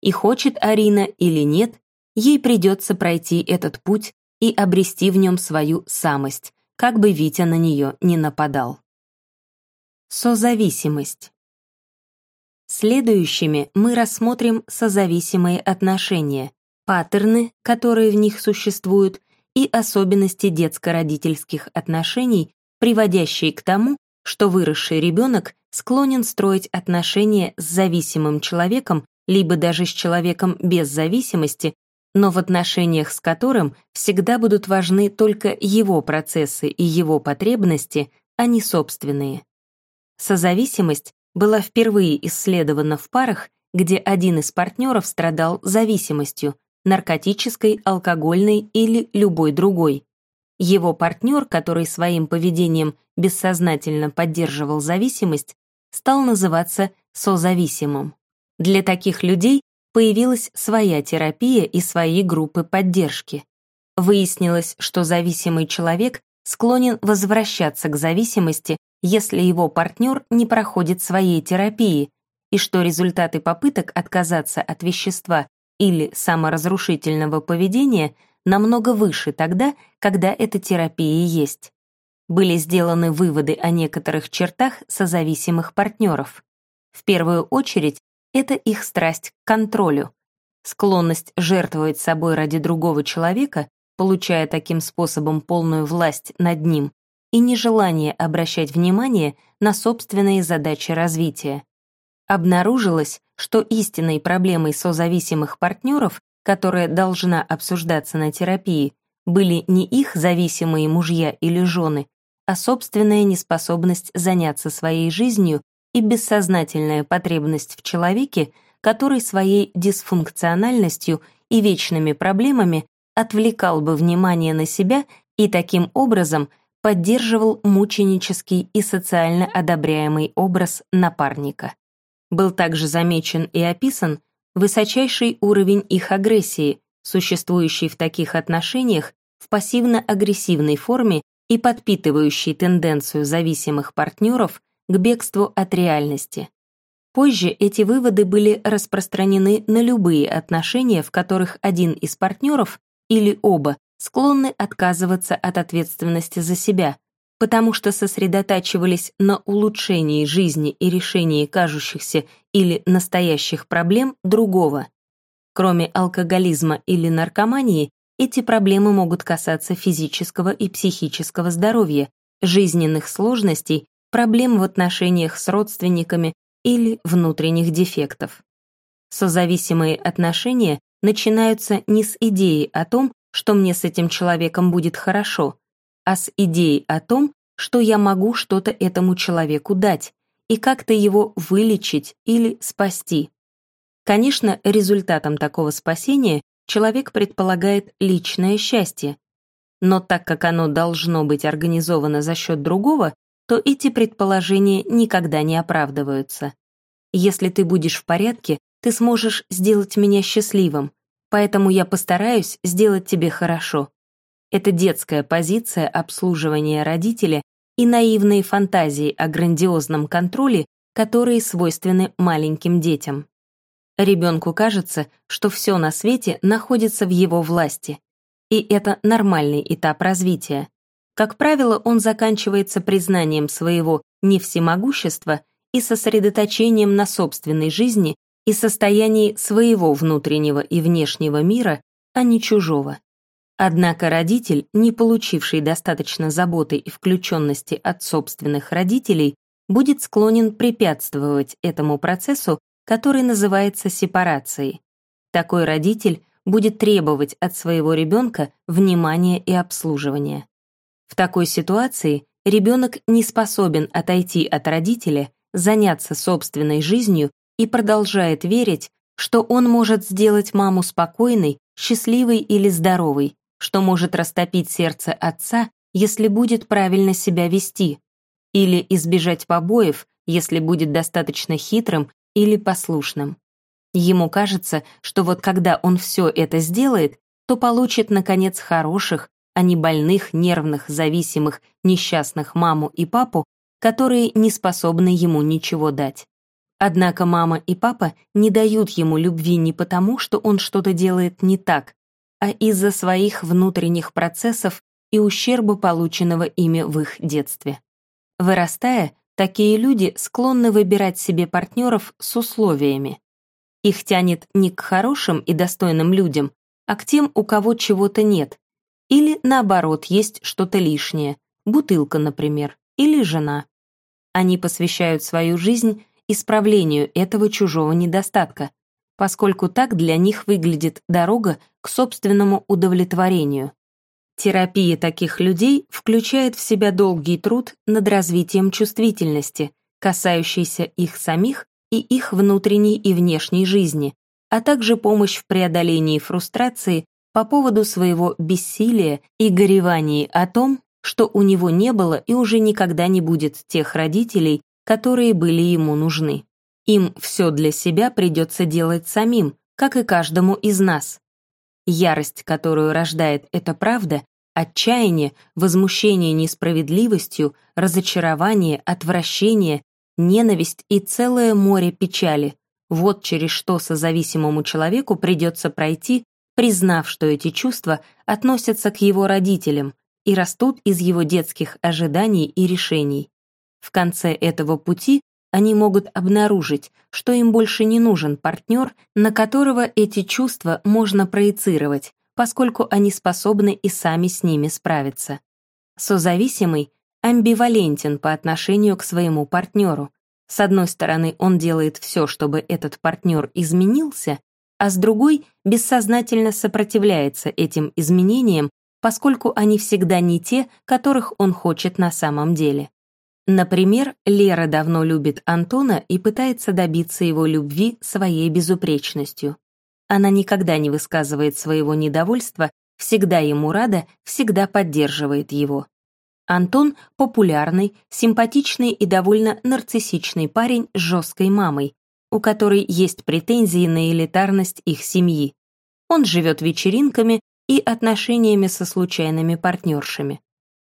И хочет Арина или нет, ей придется пройти этот путь и обрести в нем свою самость, как бы Витя на нее не нападал. Созависимость. Следующими мы рассмотрим созависимые отношения, паттерны, которые в них существуют, и особенности детско-родительских отношений, приводящие к тому, что выросший ребенок склонен строить отношения с зависимым человеком, либо даже с человеком без зависимости, но в отношениях с которым всегда будут важны только его процессы и его потребности, а не собственные. Созависимость была впервые исследована в парах, где один из партнеров страдал зависимостью, наркотической, алкогольной или любой другой. Его партнер, который своим поведением бессознательно поддерживал зависимость, стал называться созависимым. Для таких людей появилась своя терапия и свои группы поддержки. Выяснилось, что зависимый человек склонен возвращаться к зависимости если его партнер не проходит своей терапии, и что результаты попыток отказаться от вещества или саморазрушительного поведения намного выше тогда, когда эта терапия есть. Были сделаны выводы о некоторых чертах созависимых партнеров. В первую очередь, это их страсть к контролю, склонность жертвовать собой ради другого человека, получая таким способом полную власть над ним, и нежелание обращать внимание на собственные задачи развития. Обнаружилось, что истинной проблемой созависимых партнеров, которая должна обсуждаться на терапии, были не их зависимые мужья или жены, а собственная неспособность заняться своей жизнью и бессознательная потребность в человеке, который своей дисфункциональностью и вечными проблемами отвлекал бы внимание на себя и таким образом – поддерживал мученический и социально одобряемый образ напарника. Был также замечен и описан высочайший уровень их агрессии, существующий в таких отношениях в пассивно-агрессивной форме и подпитывающий тенденцию зависимых партнеров к бегству от реальности. Позже эти выводы были распространены на любые отношения, в которых один из партнеров или оба склонны отказываться от ответственности за себя, потому что сосредотачивались на улучшении жизни и решении кажущихся или настоящих проблем другого. Кроме алкоголизма или наркомании, эти проблемы могут касаться физического и психического здоровья, жизненных сложностей, проблем в отношениях с родственниками или внутренних дефектов. Созависимые отношения начинаются не с идеи о том, что мне с этим человеком будет хорошо, а с идеей о том, что я могу что-то этому человеку дать и как-то его вылечить или спасти. Конечно, результатом такого спасения человек предполагает личное счастье, но так как оно должно быть организовано за счет другого, то эти предположения никогда не оправдываются. Если ты будешь в порядке, ты сможешь сделать меня счастливым, поэтому я постараюсь сделать тебе хорошо. Это детская позиция обслуживания родителя и наивные фантазии о грандиозном контроле, которые свойственны маленьким детям. Ребенку кажется, что все на свете находится в его власти, и это нормальный этап развития. Как правило, он заканчивается признанием своего невсемогущества и сосредоточением на собственной жизни и состоянии своего внутреннего и внешнего мира, а не чужого. Однако родитель, не получивший достаточно заботы и включенности от собственных родителей, будет склонен препятствовать этому процессу, который называется сепарацией. Такой родитель будет требовать от своего ребенка внимания и обслуживания. В такой ситуации ребенок не способен отойти от родителя, заняться собственной жизнью и продолжает верить, что он может сделать маму спокойной, счастливой или здоровой, что может растопить сердце отца, если будет правильно себя вести, или избежать побоев, если будет достаточно хитрым или послушным. Ему кажется, что вот когда он все это сделает, то получит, наконец, хороших, а не больных, нервных, зависимых, несчастных маму и папу, которые не способны ему ничего дать. Однако мама и папа не дают ему любви не потому, что он что-то делает не так, а из-за своих внутренних процессов и ущерба, полученного ими в их детстве. Вырастая, такие люди склонны выбирать себе партнеров с условиями. Их тянет не к хорошим и достойным людям, а к тем, у кого чего-то нет. Или, наоборот, есть что-то лишнее, бутылка, например, или жена. Они посвящают свою жизнь исправлению этого чужого недостатка, поскольку так для них выглядит дорога к собственному удовлетворению. Терапия таких людей включает в себя долгий труд над развитием чувствительности, касающийся их самих и их внутренней и внешней жизни, а также помощь в преодолении фрустрации по поводу своего бессилия и гореваний о том, что у него не было и уже никогда не будет тех родителей, которые были ему нужны. Им все для себя придется делать самим, как и каждому из нас. Ярость, которую рождает эта правда, отчаяние, возмущение несправедливостью, разочарование, отвращение, ненависть и целое море печали. Вот через что созависимому человеку придется пройти, признав, что эти чувства относятся к его родителям и растут из его детских ожиданий и решений. В конце этого пути они могут обнаружить, что им больше не нужен партнер, на которого эти чувства можно проецировать, поскольку они способны и сами с ними справиться. Созависимый амбивалентен по отношению к своему партнеру. С одной стороны, он делает все, чтобы этот партнер изменился, а с другой бессознательно сопротивляется этим изменениям, поскольку они всегда не те, которых он хочет на самом деле. Например, Лера давно любит Антона и пытается добиться его любви своей безупречностью. Она никогда не высказывает своего недовольства, всегда ему рада, всегда поддерживает его. Антон — популярный, симпатичный и довольно нарциссичный парень с жесткой мамой, у которой есть претензии на элитарность их семьи. Он живет вечеринками и отношениями со случайными партнершами.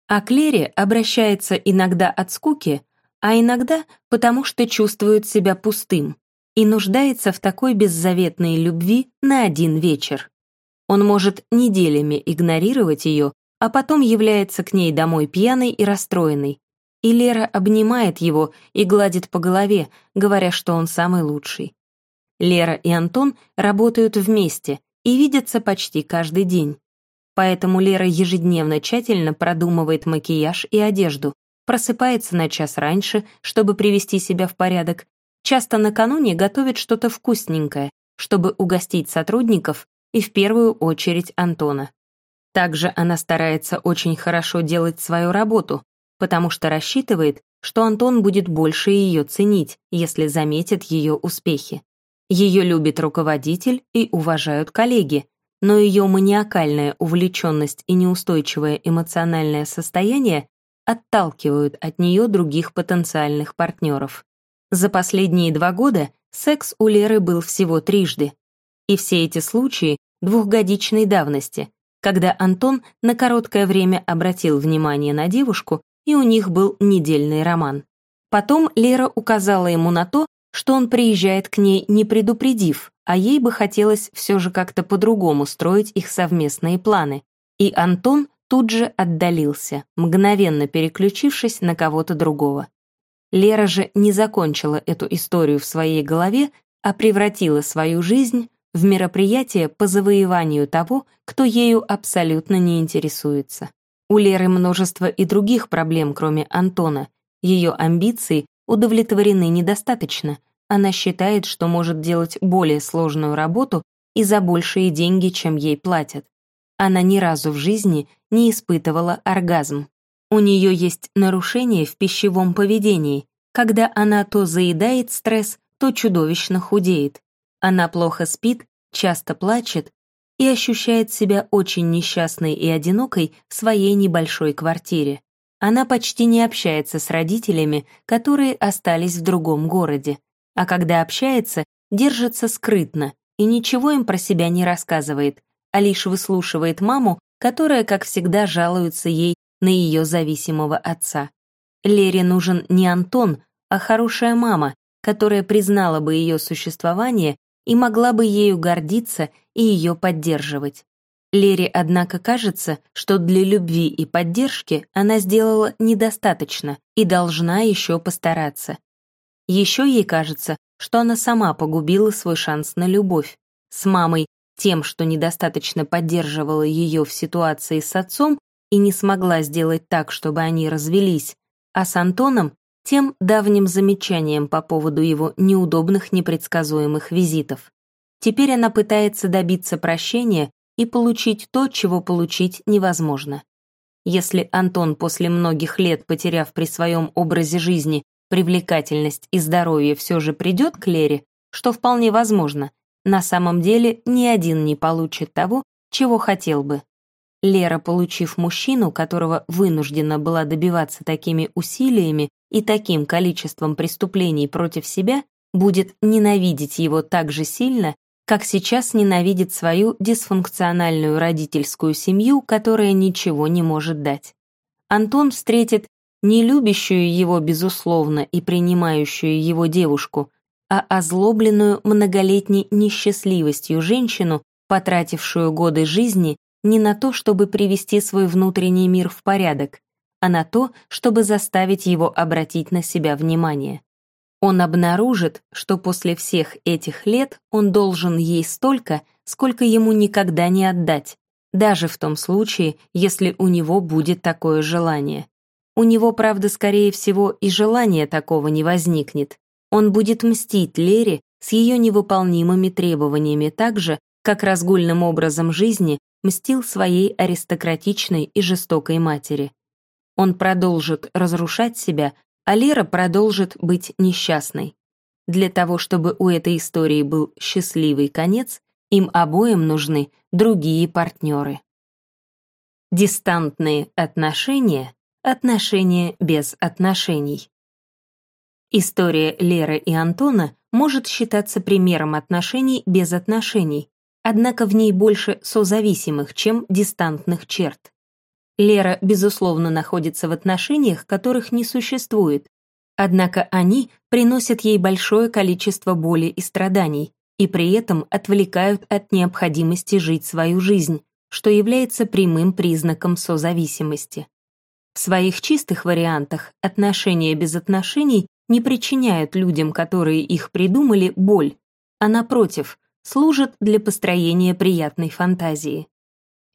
А Клере обращается иногда от скуки, а иногда потому что чувствует себя пустым и нуждается в такой беззаветной любви на один вечер. Он может неделями игнорировать ее, а потом является к ней домой пьяной и расстроенной. И Лера обнимает его и гладит по голове, говоря, что он самый лучший. Лера и Антон работают вместе и видятся почти каждый день. Поэтому Лера ежедневно тщательно продумывает макияж и одежду, просыпается на час раньше, чтобы привести себя в порядок, часто накануне готовит что-то вкусненькое, чтобы угостить сотрудников и в первую очередь Антона. Также она старается очень хорошо делать свою работу, потому что рассчитывает, что Антон будет больше ее ценить, если заметит ее успехи. Ее любит руководитель и уважают коллеги, но ее маниакальная увлеченность и неустойчивое эмоциональное состояние отталкивают от нее других потенциальных партнеров. За последние два года секс у Леры был всего трижды. И все эти случаи двухгодичной давности, когда Антон на короткое время обратил внимание на девушку, и у них был недельный роман. Потом Лера указала ему на то, что он приезжает к ней не предупредив, а ей бы хотелось все же как-то по-другому строить их совместные планы. И Антон тут же отдалился, мгновенно переключившись на кого-то другого. Лера же не закончила эту историю в своей голове, а превратила свою жизнь в мероприятие по завоеванию того, кто ею абсолютно не интересуется. У Леры множество и других проблем, кроме Антона. Ее амбиции удовлетворены недостаточно. Она считает, что может делать более сложную работу и за большие деньги, чем ей платят. Она ни разу в жизни не испытывала оргазм. У нее есть нарушение в пищевом поведении, когда она то заедает стресс, то чудовищно худеет. Она плохо спит, часто плачет и ощущает себя очень несчастной и одинокой в своей небольшой квартире. Она почти не общается с родителями, которые остались в другом городе, а когда общается, держится скрытно и ничего им про себя не рассказывает, а лишь выслушивает маму, которая, как всегда, жалуется ей на ее зависимого отца. Лере нужен не Антон, а хорошая мама, которая признала бы ее существование и могла бы ею гордиться и ее поддерживать. Лере, однако, кажется, что для любви и поддержки она сделала недостаточно и должна еще постараться. Еще ей кажется, что она сама погубила свой шанс на любовь. С мамой тем, что недостаточно поддерживала ее в ситуации с отцом и не смогла сделать так, чтобы они развелись, а с Антоном тем давним замечанием по поводу его неудобных непредсказуемых визитов. Теперь она пытается добиться прощения и получить то, чего получить невозможно. Если Антон после многих лет, потеряв при своем образе жизни привлекательность и здоровье, все же придет к Лере, что вполне возможно, на самом деле ни один не получит того, чего хотел бы. Лера, получив мужчину, которого вынуждена была добиваться такими усилиями и таким количеством преступлений против себя, будет ненавидеть его так же сильно, как сейчас ненавидит свою дисфункциональную родительскую семью, которая ничего не может дать. Антон встретит не любящую его безусловно и принимающую его девушку, а озлобленную многолетней несчастливостью женщину, потратившую годы жизни не на то, чтобы привести свой внутренний мир в порядок, а на то, чтобы заставить его обратить на себя внимание. Он обнаружит, что после всех этих лет он должен ей столько, сколько ему никогда не отдать, даже в том случае, если у него будет такое желание. У него, правда, скорее всего, и желания такого не возникнет. Он будет мстить Лере с ее невыполнимыми требованиями так же, как разгульным образом жизни мстил своей аристократичной и жестокой матери. Он продолжит разрушать себя, а Лера продолжит быть несчастной. Для того, чтобы у этой истории был счастливый конец, им обоим нужны другие партнеры. Дистантные отношения — отношения без отношений. История Леры и Антона может считаться примером отношений без отношений, однако в ней больше созависимых, чем дистантных черт. Лера, безусловно, находится в отношениях, которых не существует, однако они приносят ей большое количество боли и страданий и при этом отвлекают от необходимости жить свою жизнь, что является прямым признаком созависимости. В своих чистых вариантах отношения без отношений не причиняют людям, которые их придумали, боль, а напротив, служат для построения приятной фантазии.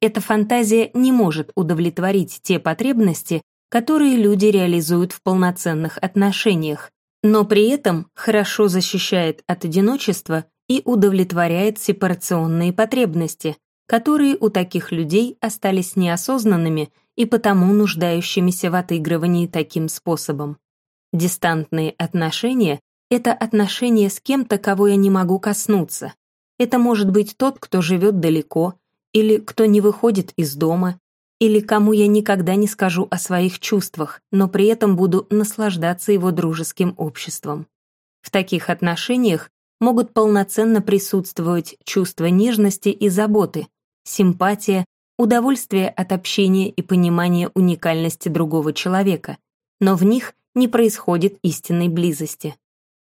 Эта фантазия не может удовлетворить те потребности, которые люди реализуют в полноценных отношениях, но при этом хорошо защищает от одиночества и удовлетворяет сепарационные потребности, которые у таких людей остались неосознанными и потому нуждающимися в отыгрывании таким способом. Дистантные отношения — это отношения с кем-то, кого я не могу коснуться. Это может быть тот, кто живет далеко, или кто не выходит из дома, или кому я никогда не скажу о своих чувствах, но при этом буду наслаждаться его дружеским обществом. В таких отношениях могут полноценно присутствовать чувство нежности и заботы, симпатия, удовольствие от общения и понимания уникальности другого человека, но в них не происходит истинной близости.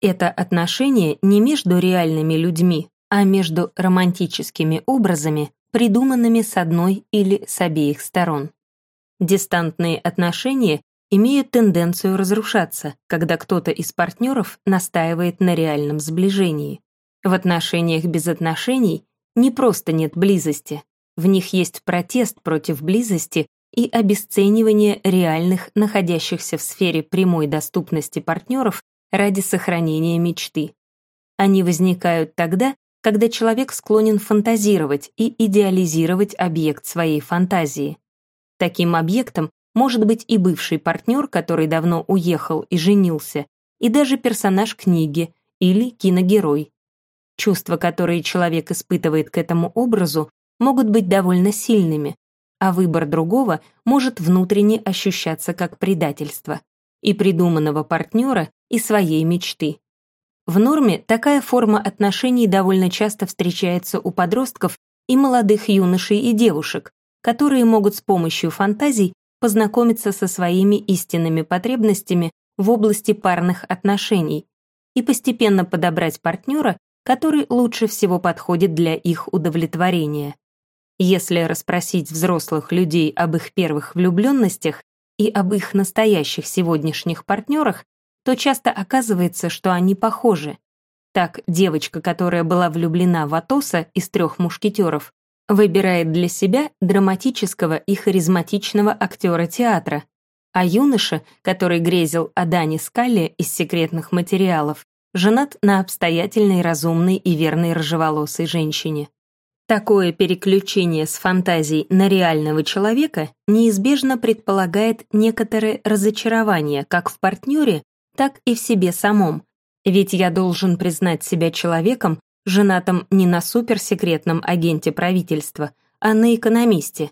Это отношение не между реальными людьми, а между романтическими образами, придуманными с одной или с обеих сторон. Дистантные отношения имеют тенденцию разрушаться, когда кто-то из партнеров настаивает на реальном сближении. В отношениях без отношений не просто нет близости, в них есть протест против близости и обесценивание реальных, находящихся в сфере прямой доступности партнеров ради сохранения мечты. Они возникают тогда, когда человек склонен фантазировать и идеализировать объект своей фантазии. Таким объектом может быть и бывший партнер, который давно уехал и женился, и даже персонаж книги или киногерой. Чувства, которые человек испытывает к этому образу, могут быть довольно сильными, а выбор другого может внутренне ощущаться как предательство и придуманного партнера, и своей мечты. В норме такая форма отношений довольно часто встречается у подростков и молодых юношей и девушек, которые могут с помощью фантазий познакомиться со своими истинными потребностями в области парных отношений и постепенно подобрать партнера, который лучше всего подходит для их удовлетворения. Если расспросить взрослых людей об их первых влюбленностях и об их настоящих сегодняшних партнерах, то часто оказывается, что они похожи. Так, девочка, которая была влюблена в Атоса из трех мушкетеров, выбирает для себя драматического и харизматичного актера театра, а юноша, который грезил о Дане Скалле из секретных материалов, женат на обстоятельной, разумной и верной рыжеволосой женщине. Такое переключение с фантазий на реального человека неизбежно предполагает некоторое разочарование как в партнере, так и в себе самом, ведь я должен признать себя человеком, женатым не на суперсекретном агенте правительства, а на экономисте.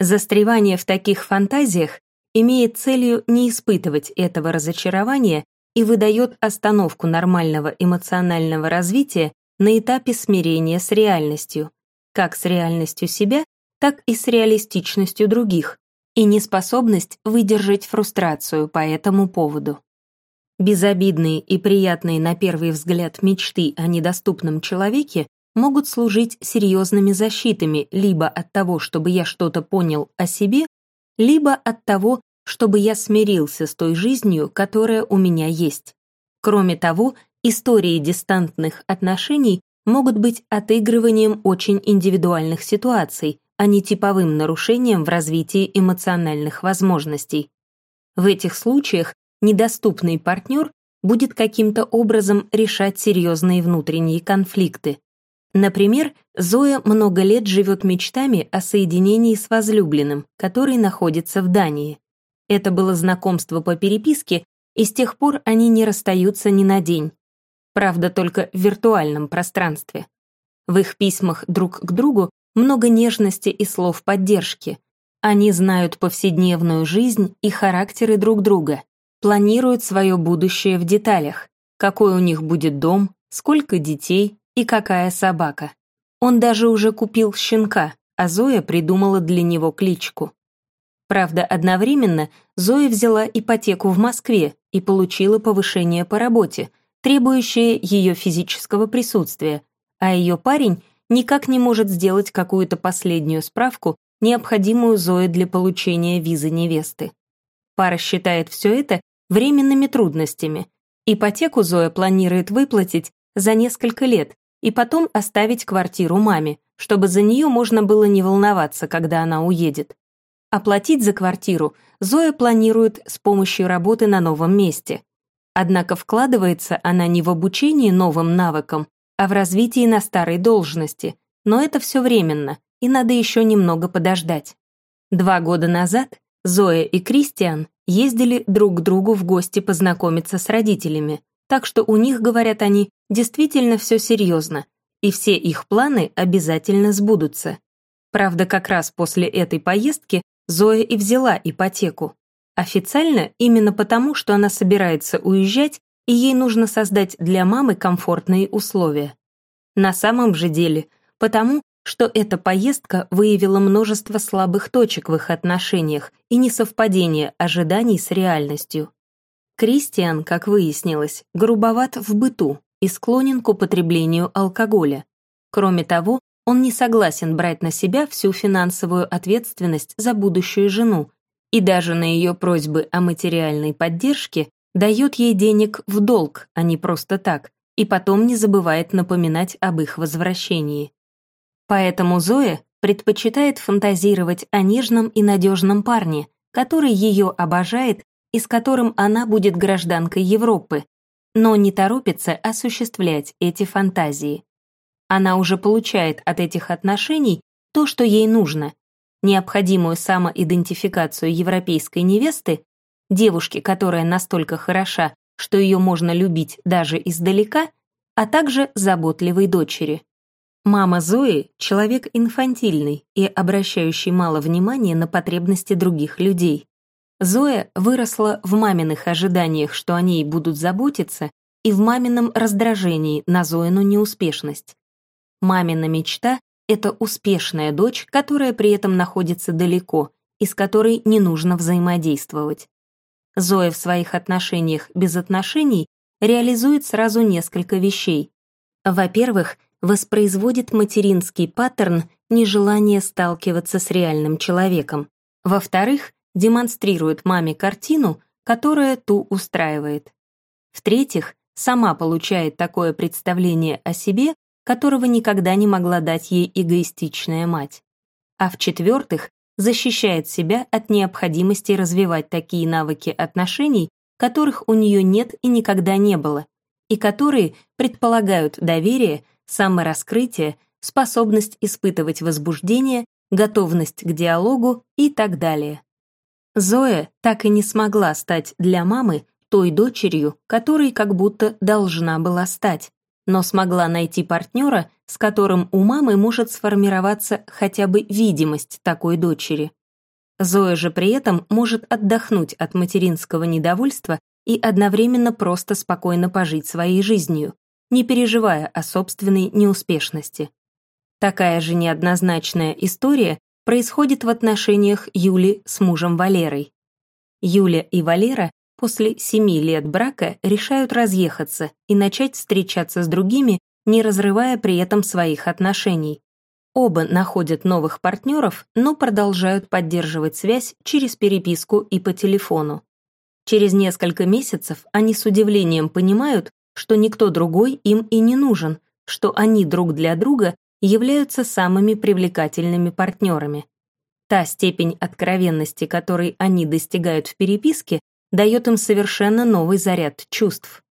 Застревание в таких фантазиях имеет целью не испытывать этого разочарования и выдает остановку нормального эмоционального развития на этапе смирения с реальностью, как с реальностью себя, так и с реалистичностью других, и неспособность выдержать фрустрацию по этому поводу. Безобидные и приятные на первый взгляд мечты о недоступном человеке могут служить серьезными защитами либо от того, чтобы я что-то понял о себе, либо от того, чтобы я смирился с той жизнью, которая у меня есть. Кроме того, истории дистантных отношений могут быть отыгрыванием очень индивидуальных ситуаций, а не типовым нарушением в развитии эмоциональных возможностей. В этих случаях недоступный партнер будет каким-то образом решать серьезные внутренние конфликты. Например, Зоя много лет живет мечтами о соединении с возлюбленным, который находится в Дании. Это было знакомство по переписке, и с тех пор они не расстаются ни на день правда, только в виртуальном пространстве. В их письмах друг к другу много нежности и слов поддержки. Они знают повседневную жизнь и характеры друг друга, планируют свое будущее в деталях, какой у них будет дом, сколько детей и какая собака. Он даже уже купил щенка, а Зоя придумала для него кличку. Правда, одновременно Зоя взяла ипотеку в Москве и получила повышение по работе, требующее ее физического присутствия, а ее парень никак не может сделать какую-то последнюю справку, необходимую Зое для получения визы невесты. Пара считает все это временными трудностями. Ипотеку Зоя планирует выплатить за несколько лет и потом оставить квартиру маме, чтобы за нее можно было не волноваться, когда она уедет. Оплатить за квартиру Зоя планирует с помощью работы на новом месте. Однако вкладывается она не в обучение новым навыкам, а в развитии на старой должности, но это все временно, и надо еще немного подождать. Два года назад Зоя и Кристиан ездили друг к другу в гости познакомиться с родителями, так что у них, говорят они, действительно все серьезно, и все их планы обязательно сбудутся. Правда, как раз после этой поездки Зоя и взяла ипотеку. Официально именно потому, что она собирается уезжать, и ей нужно создать для мамы комфортные условия. На самом же деле, потому, что эта поездка выявила множество слабых точек в их отношениях и несовпадение ожиданий с реальностью. Кристиан, как выяснилось, грубоват в быту и склонен к употреблению алкоголя. Кроме того, он не согласен брать на себя всю финансовую ответственность за будущую жену и даже на ее просьбы о материальной поддержке дает ей денег в долг, а не просто так, и потом не забывает напоминать об их возвращении. Поэтому Зоя предпочитает фантазировать о нежном и надежном парне, который ее обожает и с которым она будет гражданкой Европы, но не торопится осуществлять эти фантазии. Она уже получает от этих отношений то, что ей нужно, необходимую самоидентификацию европейской невесты, девушки, которая настолько хороша, что ее можно любить даже издалека, а также заботливой дочери. Мама Зои — человек инфантильный и обращающий мало внимания на потребности других людей. Зоя выросла в маминых ожиданиях, что о ней будут заботиться, и в мамином раздражении на Зоину неуспешность. Мамина мечта — это успешная дочь, которая при этом находится далеко и с которой не нужно взаимодействовать. Зоя в своих отношениях без отношений реализует сразу несколько вещей. Во-первых, воспроизводит материнский паттерн нежелания сталкиваться с реальным человеком. Во-вторых, демонстрирует маме картину, которая ту устраивает. В-третьих, сама получает такое представление о себе, которого никогда не могла дать ей эгоистичная мать. А в-четвертых, защищает себя от необходимости развивать такие навыки отношений, которых у нее нет и никогда не было, и которые предполагают доверие, самораскрытие, способность испытывать возбуждение, готовность к диалогу и так далее. Зоя так и не смогла стать для мамы той дочерью, которой как будто должна была стать но смогла найти партнера, с которым у мамы может сформироваться хотя бы видимость такой дочери. Зоя же при этом может отдохнуть от материнского недовольства и одновременно просто спокойно пожить своей жизнью, не переживая о собственной неуспешности. Такая же неоднозначная история происходит в отношениях Юли с мужем Валерой. Юля и Валера после семи лет брака решают разъехаться и начать встречаться с другими, не разрывая при этом своих отношений. Оба находят новых партнеров, но продолжают поддерживать связь через переписку и по телефону. Через несколько месяцев они с удивлением понимают, что никто другой им и не нужен, что они друг для друга являются самыми привлекательными партнерами. Та степень откровенности, которой они достигают в переписке, дает им совершенно новый заряд чувств.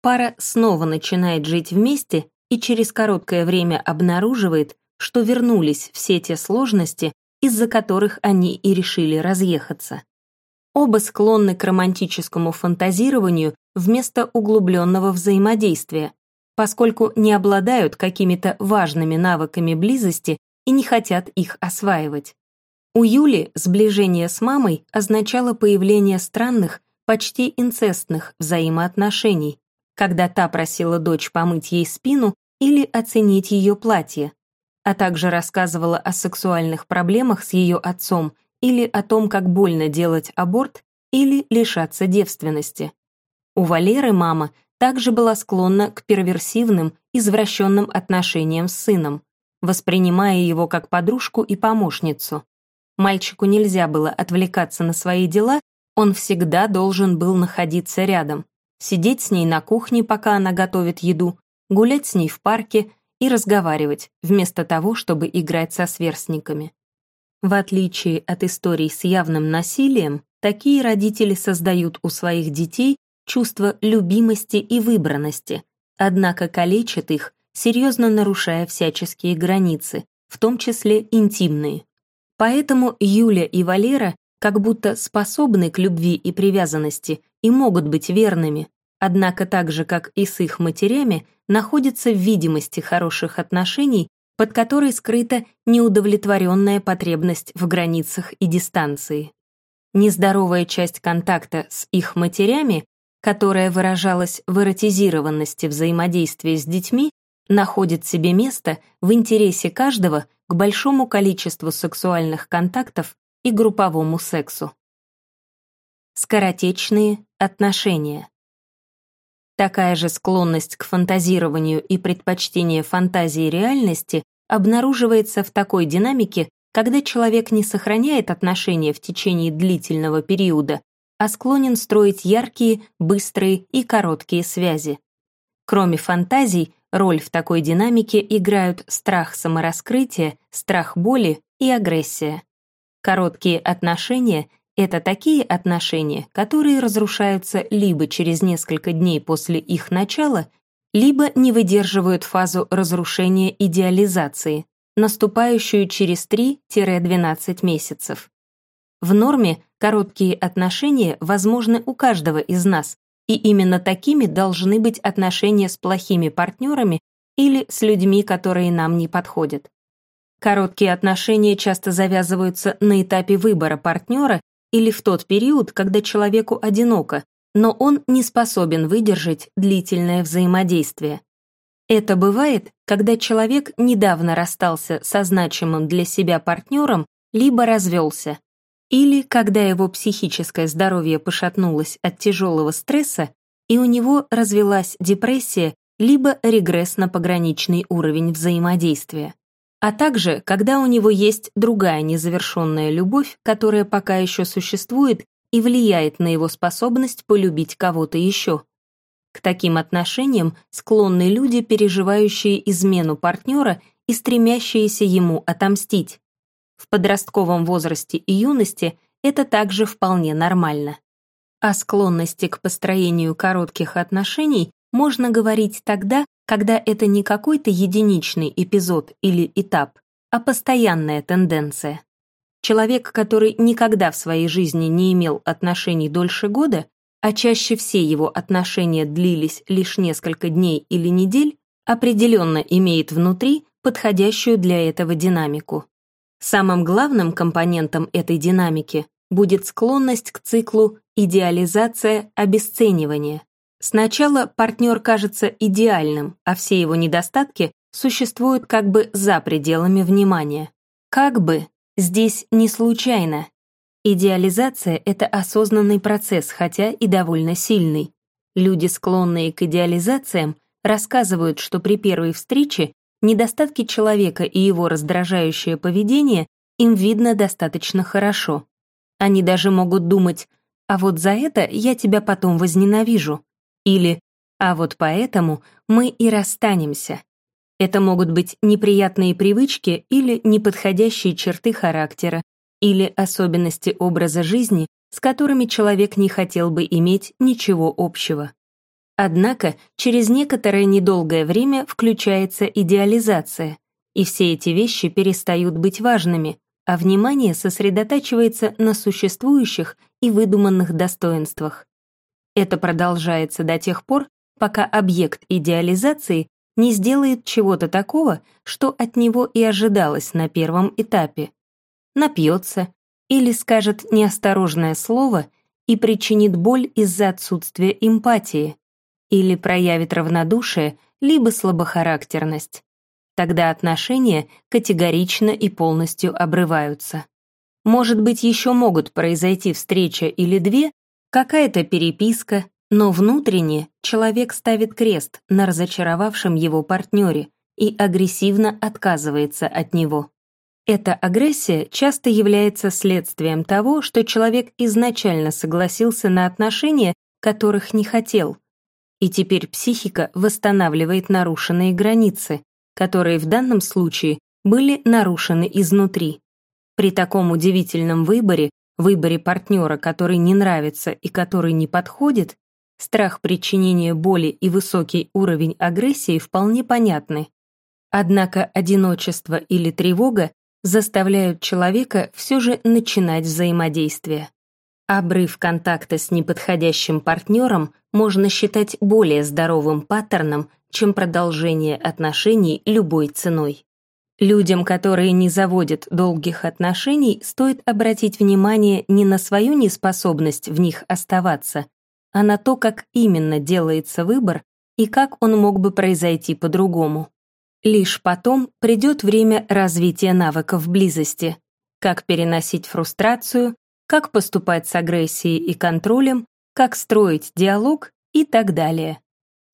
Пара снова начинает жить вместе и через короткое время обнаруживает, что вернулись все те сложности, из-за которых они и решили разъехаться. Оба склонны к романтическому фантазированию вместо углубленного взаимодействия, поскольку не обладают какими-то важными навыками близости и не хотят их осваивать. У Юли сближение с мамой означало появление странных, почти инцестных взаимоотношений, когда та просила дочь помыть ей спину или оценить ее платье, а также рассказывала о сексуальных проблемах с ее отцом или о том, как больно делать аборт или лишаться девственности. У Валеры мама также была склонна к перверсивным, извращенным отношениям с сыном, воспринимая его как подружку и помощницу. Мальчику нельзя было отвлекаться на свои дела, он всегда должен был находиться рядом, сидеть с ней на кухне, пока она готовит еду, гулять с ней в парке и разговаривать, вместо того, чтобы играть со сверстниками. В отличие от историй с явным насилием, такие родители создают у своих детей чувство любимости и выбранности, однако калечат их, серьезно нарушая всяческие границы, в том числе интимные. Поэтому Юля и Валера как будто способны к любви и привязанности и могут быть верными, однако так же, как и с их матерями, находятся в видимости хороших отношений, под которой скрыта неудовлетворенная потребность в границах и дистанции. Нездоровая часть контакта с их матерями, которая выражалась в эротизированности взаимодействия с детьми, находит себе место в интересе каждого к большому количеству сексуальных контактов и групповому сексу. Скоротечные отношения. Такая же склонность к фантазированию и предпочтение фантазии реальности обнаруживается в такой динамике, когда человек не сохраняет отношения в течение длительного периода, а склонен строить яркие, быстрые и короткие связи. Кроме фантазий, роль в такой динамике играют страх самораскрытия, страх боли и агрессия. Короткие отношения — это такие отношения, которые разрушаются либо через несколько дней после их начала, либо не выдерживают фазу разрушения идеализации, наступающую через 3-12 месяцев. В норме короткие отношения возможны у каждого из нас, и именно такими должны быть отношения с плохими партнерами или с людьми, которые нам не подходят. Короткие отношения часто завязываются на этапе выбора партнера или в тот период, когда человеку одиноко, но он не способен выдержать длительное взаимодействие. Это бывает, когда человек недавно расстался со значимым для себя партнером, либо развелся. Или когда его психическое здоровье пошатнулось от тяжелого стресса, и у него развелась депрессия, либо регресс на пограничный уровень взаимодействия. А также, когда у него есть другая незавершенная любовь, которая пока еще существует и влияет на его способность полюбить кого-то еще. К таким отношениям склонны люди, переживающие измену партнера и стремящиеся ему отомстить. В подростковом возрасте и юности это также вполне нормально. О склонности к построению коротких отношений можно говорить тогда, когда это не какой-то единичный эпизод или этап, а постоянная тенденция. Человек, который никогда в своей жизни не имел отношений дольше года, а чаще все его отношения длились лишь несколько дней или недель, определенно имеет внутри подходящую для этого динамику. Самым главным компонентом этой динамики будет склонность к циклу идеализация обесценивания. Сначала партнер кажется идеальным, а все его недостатки существуют как бы за пределами внимания. Как бы здесь не случайно, Идеализация — это осознанный процесс, хотя и довольно сильный. Люди, склонные к идеализациям, рассказывают, что при первой встрече недостатки человека и его раздражающее поведение им видно достаточно хорошо. Они даже могут думать «а вот за это я тебя потом возненавижу» или «а вот поэтому мы и расстанемся». Это могут быть неприятные привычки или неподходящие черты характера, или особенности образа жизни, с которыми человек не хотел бы иметь ничего общего. Однако через некоторое недолгое время включается идеализация, и все эти вещи перестают быть важными, а внимание сосредотачивается на существующих и выдуманных достоинствах. Это продолжается до тех пор, пока объект идеализации не сделает чего-то такого, что от него и ожидалось на первом этапе напьется или скажет неосторожное слово и причинит боль из-за отсутствия эмпатии, или проявит равнодушие, либо слабохарактерность. Тогда отношения категорично и полностью обрываются. Может быть, еще могут произойти встреча или две, какая-то переписка, но внутренне человек ставит крест на разочаровавшем его партнере и агрессивно отказывается от него. Эта агрессия часто является следствием того, что человек изначально согласился на отношения, которых не хотел, и теперь психика восстанавливает нарушенные границы, которые в данном случае были нарушены изнутри. При таком удивительном выборе, выборе партнера, который не нравится и который не подходит, страх причинения боли и высокий уровень агрессии вполне понятны. Однако одиночество или тревога заставляют человека все же начинать взаимодействие. Обрыв контакта с неподходящим партнером можно считать более здоровым паттерном, чем продолжение отношений любой ценой. Людям, которые не заводят долгих отношений, стоит обратить внимание не на свою неспособность в них оставаться, а на то, как именно делается выбор и как он мог бы произойти по-другому. Лишь потом придет время развития навыков близости, как переносить фрустрацию, как поступать с агрессией и контролем, как строить диалог и так далее.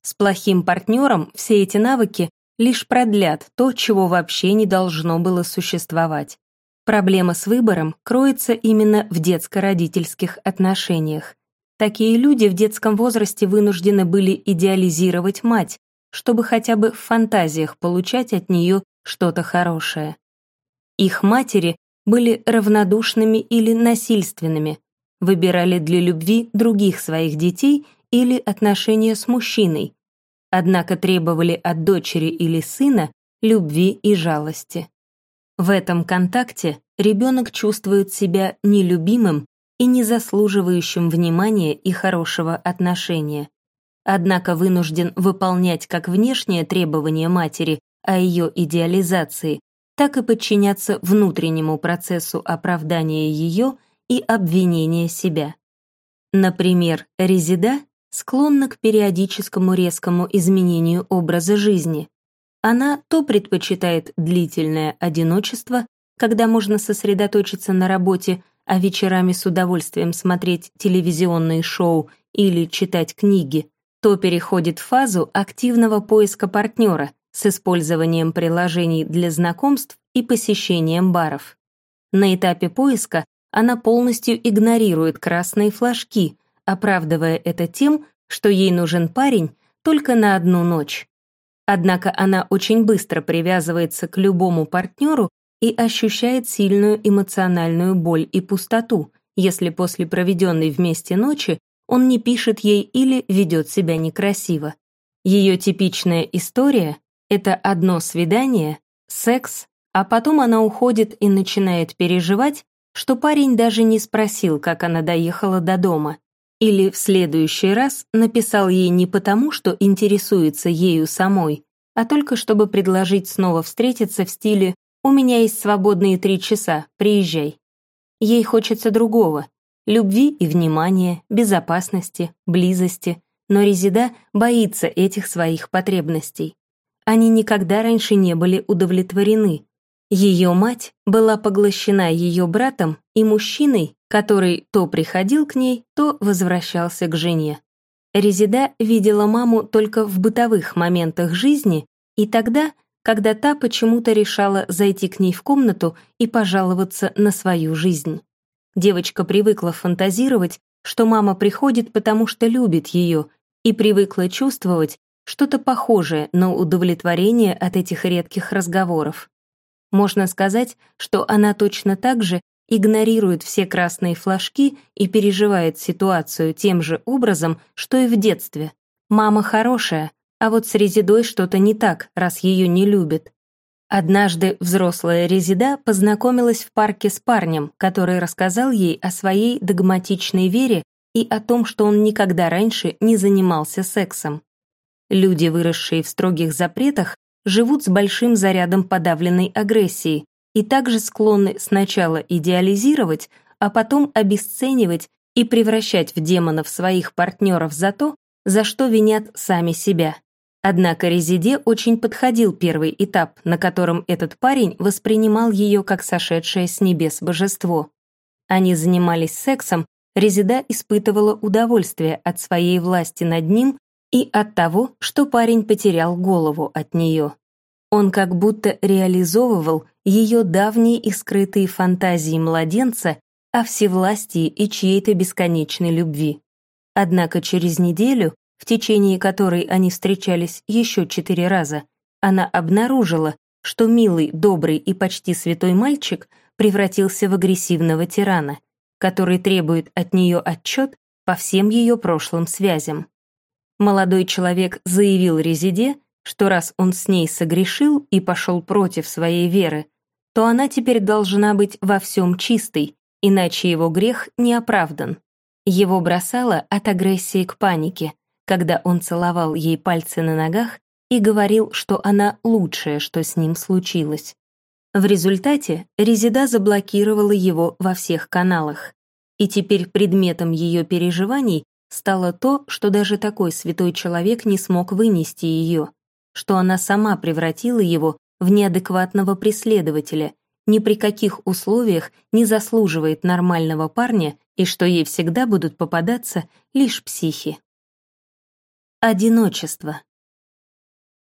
С плохим партнером все эти навыки лишь продлят то, чего вообще не должно было существовать. Проблема с выбором кроется именно в детско-родительских отношениях. Такие люди в детском возрасте вынуждены были идеализировать мать, чтобы хотя бы в фантазиях получать от нее что-то хорошее. Их матери были равнодушными или насильственными, выбирали для любви других своих детей или отношения с мужчиной, однако требовали от дочери или сына любви и жалости. В этом контакте ребенок чувствует себя нелюбимым и не заслуживающим внимания и хорошего отношения. Однако вынужден выполнять как внешние требования матери о ее идеализации, так и подчиняться внутреннему процессу оправдания ее и обвинения себя. Например, резида склонна к периодическому резкому изменению образа жизни. Она то предпочитает длительное одиночество, когда можно сосредоточиться на работе, а вечерами с удовольствием смотреть телевизионные шоу или читать книги, то переходит в фазу активного поиска партнера с использованием приложений для знакомств и посещением баров. На этапе поиска она полностью игнорирует красные флажки, оправдывая это тем, что ей нужен парень только на одну ночь. Однако она очень быстро привязывается к любому партнеру и ощущает сильную эмоциональную боль и пустоту, если после проведенной вместе ночи он не пишет ей или ведет себя некрасиво. Ее типичная история — это одно свидание, секс, а потом она уходит и начинает переживать, что парень даже не спросил, как она доехала до дома. Или в следующий раз написал ей не потому, что интересуется ею самой, а только чтобы предложить снова встретиться в стиле «У меня есть свободные три часа, приезжай». Ей хочется другого — любви и внимания, безопасности, близости, но Резида боится этих своих потребностей. Они никогда раньше не были удовлетворены. Ее мать была поглощена ее братом и мужчиной, который то приходил к ней, то возвращался к жене. Резида видела маму только в бытовых моментах жизни и тогда, когда та почему-то решала зайти к ней в комнату и пожаловаться на свою жизнь. Девочка привыкла фантазировать, что мама приходит, потому что любит ее, и привыкла чувствовать что-то похожее на удовлетворение от этих редких разговоров. Можно сказать, что она точно так же игнорирует все красные флажки и переживает ситуацию тем же образом, что и в детстве. Мама хорошая, а вот с Резидой что-то не так, раз ее не любит. Однажды взрослая Резида познакомилась в парке с парнем, который рассказал ей о своей догматичной вере и о том, что он никогда раньше не занимался сексом. Люди, выросшие в строгих запретах, живут с большим зарядом подавленной агрессии и также склонны сначала идеализировать, а потом обесценивать и превращать в демонов своих партнеров за то, за что винят сами себя. Однако Резиде очень подходил первый этап, на котором этот парень воспринимал ее как сошедшее с небес божество. Они занимались сексом, Резида испытывала удовольствие от своей власти над ним и от того, что парень потерял голову от нее. Он как будто реализовывал ее давние и скрытые фантазии младенца о всевластии и чьей-то бесконечной любви. Однако через неделю в течение которой они встречались еще четыре раза, она обнаружила, что милый, добрый и почти святой мальчик превратился в агрессивного тирана, который требует от нее отчет по всем ее прошлым связям. Молодой человек заявил Резиде, что раз он с ней согрешил и пошел против своей веры, то она теперь должна быть во всем чистой, иначе его грех не оправдан. Его бросало от агрессии к панике, когда он целовал ей пальцы на ногах и говорил, что она лучшее, что с ним случилось. В результате Резида заблокировала его во всех каналах, и теперь предметом ее переживаний стало то, что даже такой святой человек не смог вынести ее, что она сама превратила его в неадекватного преследователя, ни при каких условиях не заслуживает нормального парня и что ей всегда будут попадаться лишь психи. Одиночество.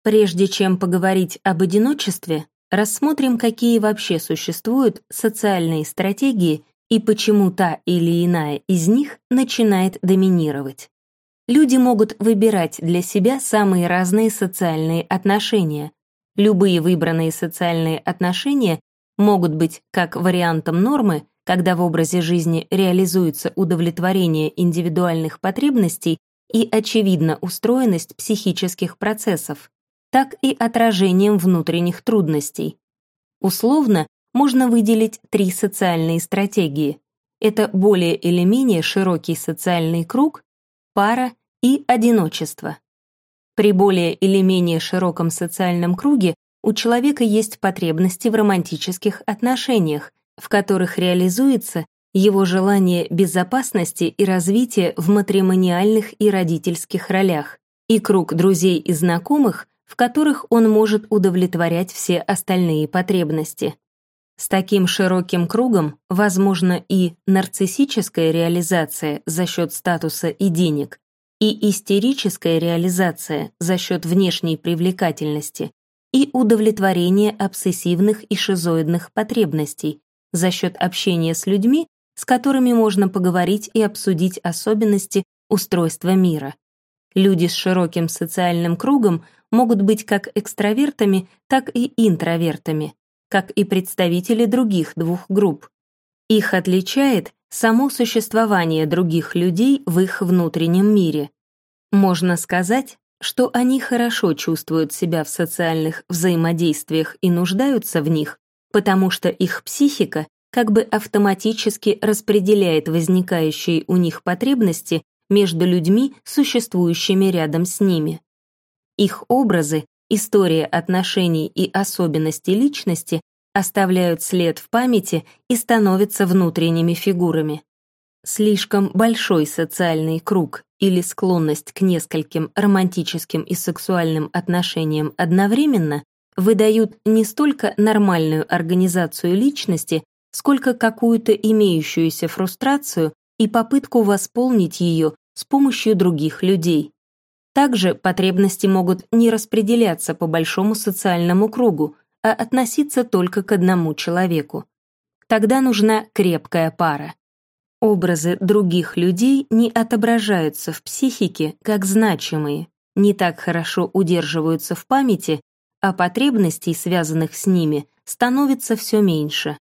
Прежде чем поговорить об одиночестве, рассмотрим, какие вообще существуют социальные стратегии и почему та или иная из них начинает доминировать. Люди могут выбирать для себя самые разные социальные отношения. Любые выбранные социальные отношения могут быть как вариантом нормы, когда в образе жизни реализуется удовлетворение индивидуальных потребностей и очевидна устроенность психических процессов, так и отражением внутренних трудностей. Условно можно выделить три социальные стратегии. Это более или менее широкий социальный круг, пара и одиночество. При более или менее широком социальном круге у человека есть потребности в романтических отношениях, в которых реализуется его желание безопасности и развития в матримониальных и родительских ролях, и круг друзей и знакомых, в которых он может удовлетворять все остальные потребности. С таким широким кругом возможно и нарциссическая реализация за счет статуса и денег, и истерическая реализация за счет внешней привлекательности, и удовлетворение обсессивных и шизоидных потребностей за счет общения с людьми, с которыми можно поговорить и обсудить особенности устройства мира. Люди с широким социальным кругом могут быть как экстравертами, так и интровертами, как и представители других двух групп. Их отличает само существование других людей в их внутреннем мире. Можно сказать, что они хорошо чувствуют себя в социальных взаимодействиях и нуждаются в них, потому что их психика как бы автоматически распределяет возникающие у них потребности между людьми, существующими рядом с ними. Их образы, история отношений и особенности личности оставляют след в памяти и становятся внутренними фигурами. Слишком большой социальный круг или склонность к нескольким романтическим и сексуальным отношениям одновременно выдают не столько нормальную организацию личности, сколько какую-то имеющуюся фрустрацию и попытку восполнить ее с помощью других людей. Также потребности могут не распределяться по большому социальному кругу, а относиться только к одному человеку. Тогда нужна крепкая пара. Образы других людей не отображаются в психике как значимые, не так хорошо удерживаются в памяти, а потребностей, связанных с ними, становится все меньше.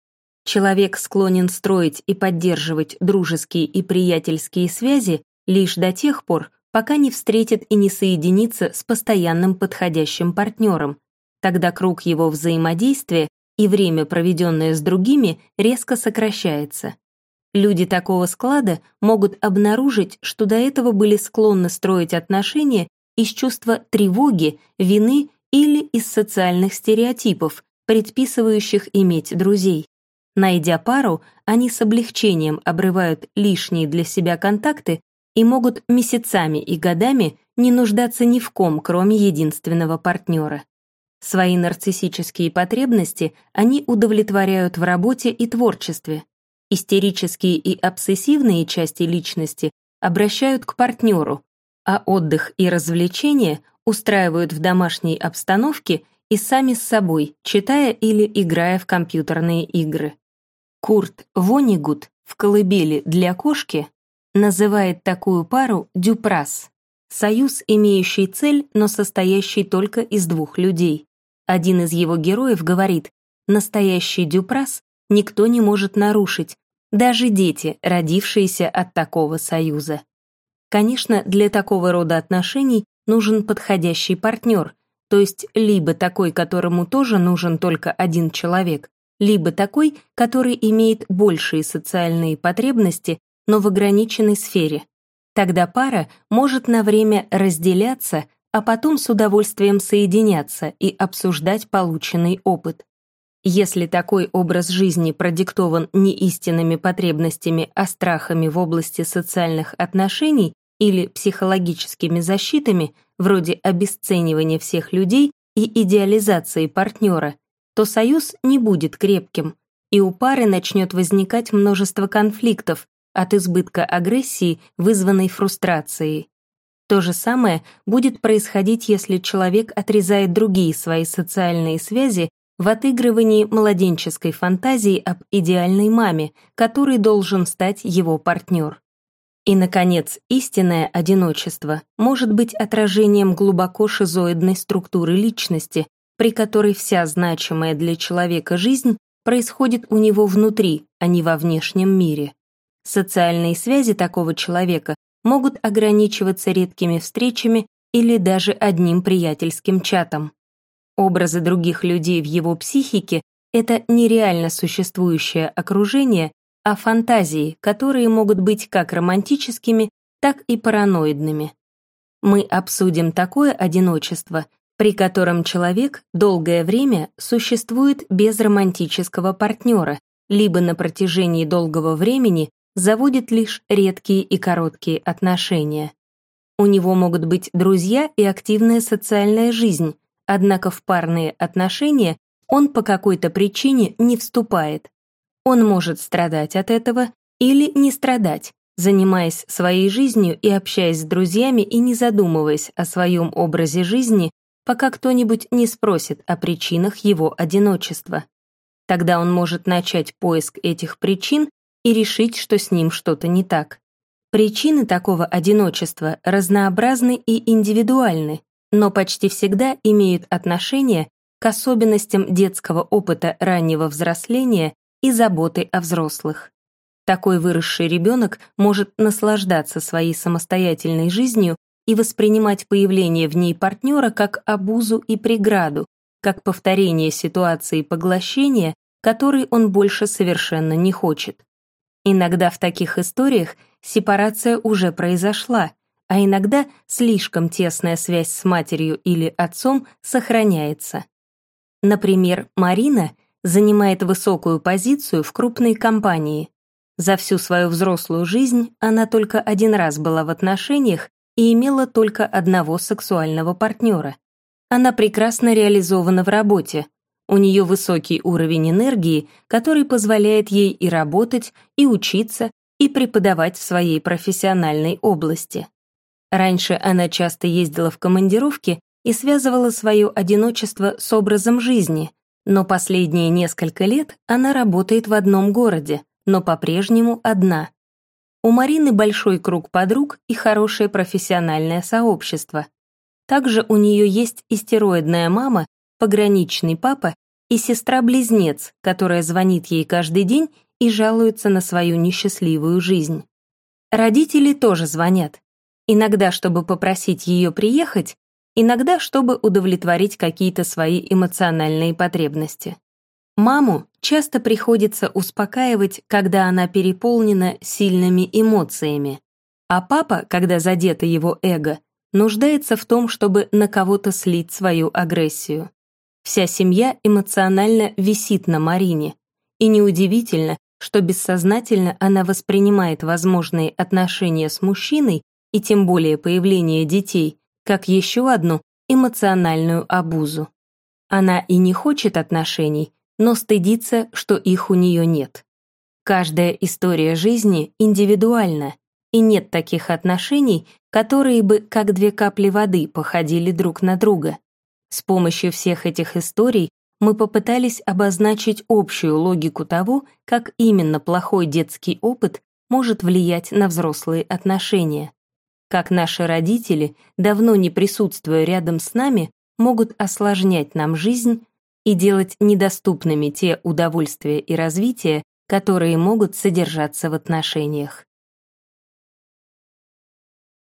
Человек склонен строить и поддерживать дружеские и приятельские связи лишь до тех пор, пока не встретит и не соединится с постоянным подходящим партнером. Тогда круг его взаимодействия и время, проведенное с другими, резко сокращается. Люди такого склада могут обнаружить, что до этого были склонны строить отношения из чувства тревоги, вины или из социальных стереотипов, предписывающих иметь друзей. Найдя пару, они с облегчением обрывают лишние для себя контакты и могут месяцами и годами не нуждаться ни в ком, кроме единственного партнера. Свои нарциссические потребности они удовлетворяют в работе и творчестве. Истерические и обсессивные части личности обращают к партнеру, а отдых и развлечения устраивают в домашней обстановке и сами с собой, читая или играя в компьютерные игры. Курт Вонигут в «Колыбели для кошки» называет такую пару «дюпрас» — союз, имеющий цель, но состоящий только из двух людей. Один из его героев говорит, настоящий дюпрас никто не может нарушить, даже дети, родившиеся от такого союза. Конечно, для такого рода отношений нужен подходящий партнер, то есть либо такой, которому тоже нужен только один человек, либо такой, который имеет большие социальные потребности, но в ограниченной сфере. Тогда пара может на время разделяться, а потом с удовольствием соединяться и обсуждать полученный опыт. Если такой образ жизни продиктован не истинными потребностями, а страхами в области социальных отношений или психологическими защитами, вроде обесценивания всех людей и идеализации партнера, то союз не будет крепким, и у пары начнет возникать множество конфликтов от избытка агрессии, вызванной фрустрацией. То же самое будет происходить, если человек отрезает другие свои социальные связи в отыгрывании младенческой фантазии об идеальной маме, которой должен стать его партнер. И, наконец, истинное одиночество может быть отражением глубоко шизоидной структуры личности, при которой вся значимая для человека жизнь происходит у него внутри, а не во внешнем мире. Социальные связи такого человека могут ограничиваться редкими встречами или даже одним приятельским чатом. Образы других людей в его психике — это нереально существующее окружение, а фантазии, которые могут быть как романтическими, так и параноидными. Мы обсудим такое одиночество, при котором человек долгое время существует без романтического партнера, либо на протяжении долгого времени заводит лишь редкие и короткие отношения. У него могут быть друзья и активная социальная жизнь, однако в парные отношения он по какой-то причине не вступает. Он может страдать от этого или не страдать, занимаясь своей жизнью и общаясь с друзьями и не задумываясь о своем образе жизни, пока кто-нибудь не спросит о причинах его одиночества. Тогда он может начать поиск этих причин и решить, что с ним что-то не так. Причины такого одиночества разнообразны и индивидуальны, но почти всегда имеют отношение к особенностям детского опыта раннего взросления и заботы о взрослых. Такой выросший ребенок может наслаждаться своей самостоятельной жизнью и воспринимать появление в ней партнера как обузу и преграду, как повторение ситуации поглощения, которой он больше совершенно не хочет. Иногда в таких историях сепарация уже произошла, а иногда слишком тесная связь с матерью или отцом сохраняется. Например, Марина занимает высокую позицию в крупной компании. За всю свою взрослую жизнь она только один раз была в отношениях и имела только одного сексуального партнера. Она прекрасно реализована в работе, у нее высокий уровень энергии, который позволяет ей и работать, и учиться, и преподавать в своей профессиональной области. Раньше она часто ездила в командировки и связывала свое одиночество с образом жизни, но последние несколько лет она работает в одном городе, но по-прежнему одна. У Марины большой круг подруг и хорошее профессиональное сообщество. Также у нее есть истероидная мама пограничный папа и сестра-близнец, которая звонит ей каждый день и жалуется на свою несчастливую жизнь. Родители тоже звонят. Иногда, чтобы попросить ее приехать, иногда, чтобы удовлетворить какие-то свои эмоциональные потребности. Маму часто приходится успокаивать, когда она переполнена сильными эмоциями, а папа, когда задето его эго, нуждается в том, чтобы на кого-то слить свою агрессию. Вся семья эмоционально висит на Марине, и неудивительно, что бессознательно она воспринимает возможные отношения с мужчиной и тем более появление детей как еще одну эмоциональную обузу. Она и не хочет отношений, но стыдится, что их у нее нет. Каждая история жизни индивидуальна, и нет таких отношений, которые бы как две капли воды походили друг на друга. С помощью всех этих историй мы попытались обозначить общую логику того, как именно плохой детский опыт может влиять на взрослые отношения. Как наши родители, давно не присутствуя рядом с нами, могут осложнять нам жизнь и делать недоступными те удовольствия и развития, которые могут содержаться в отношениях.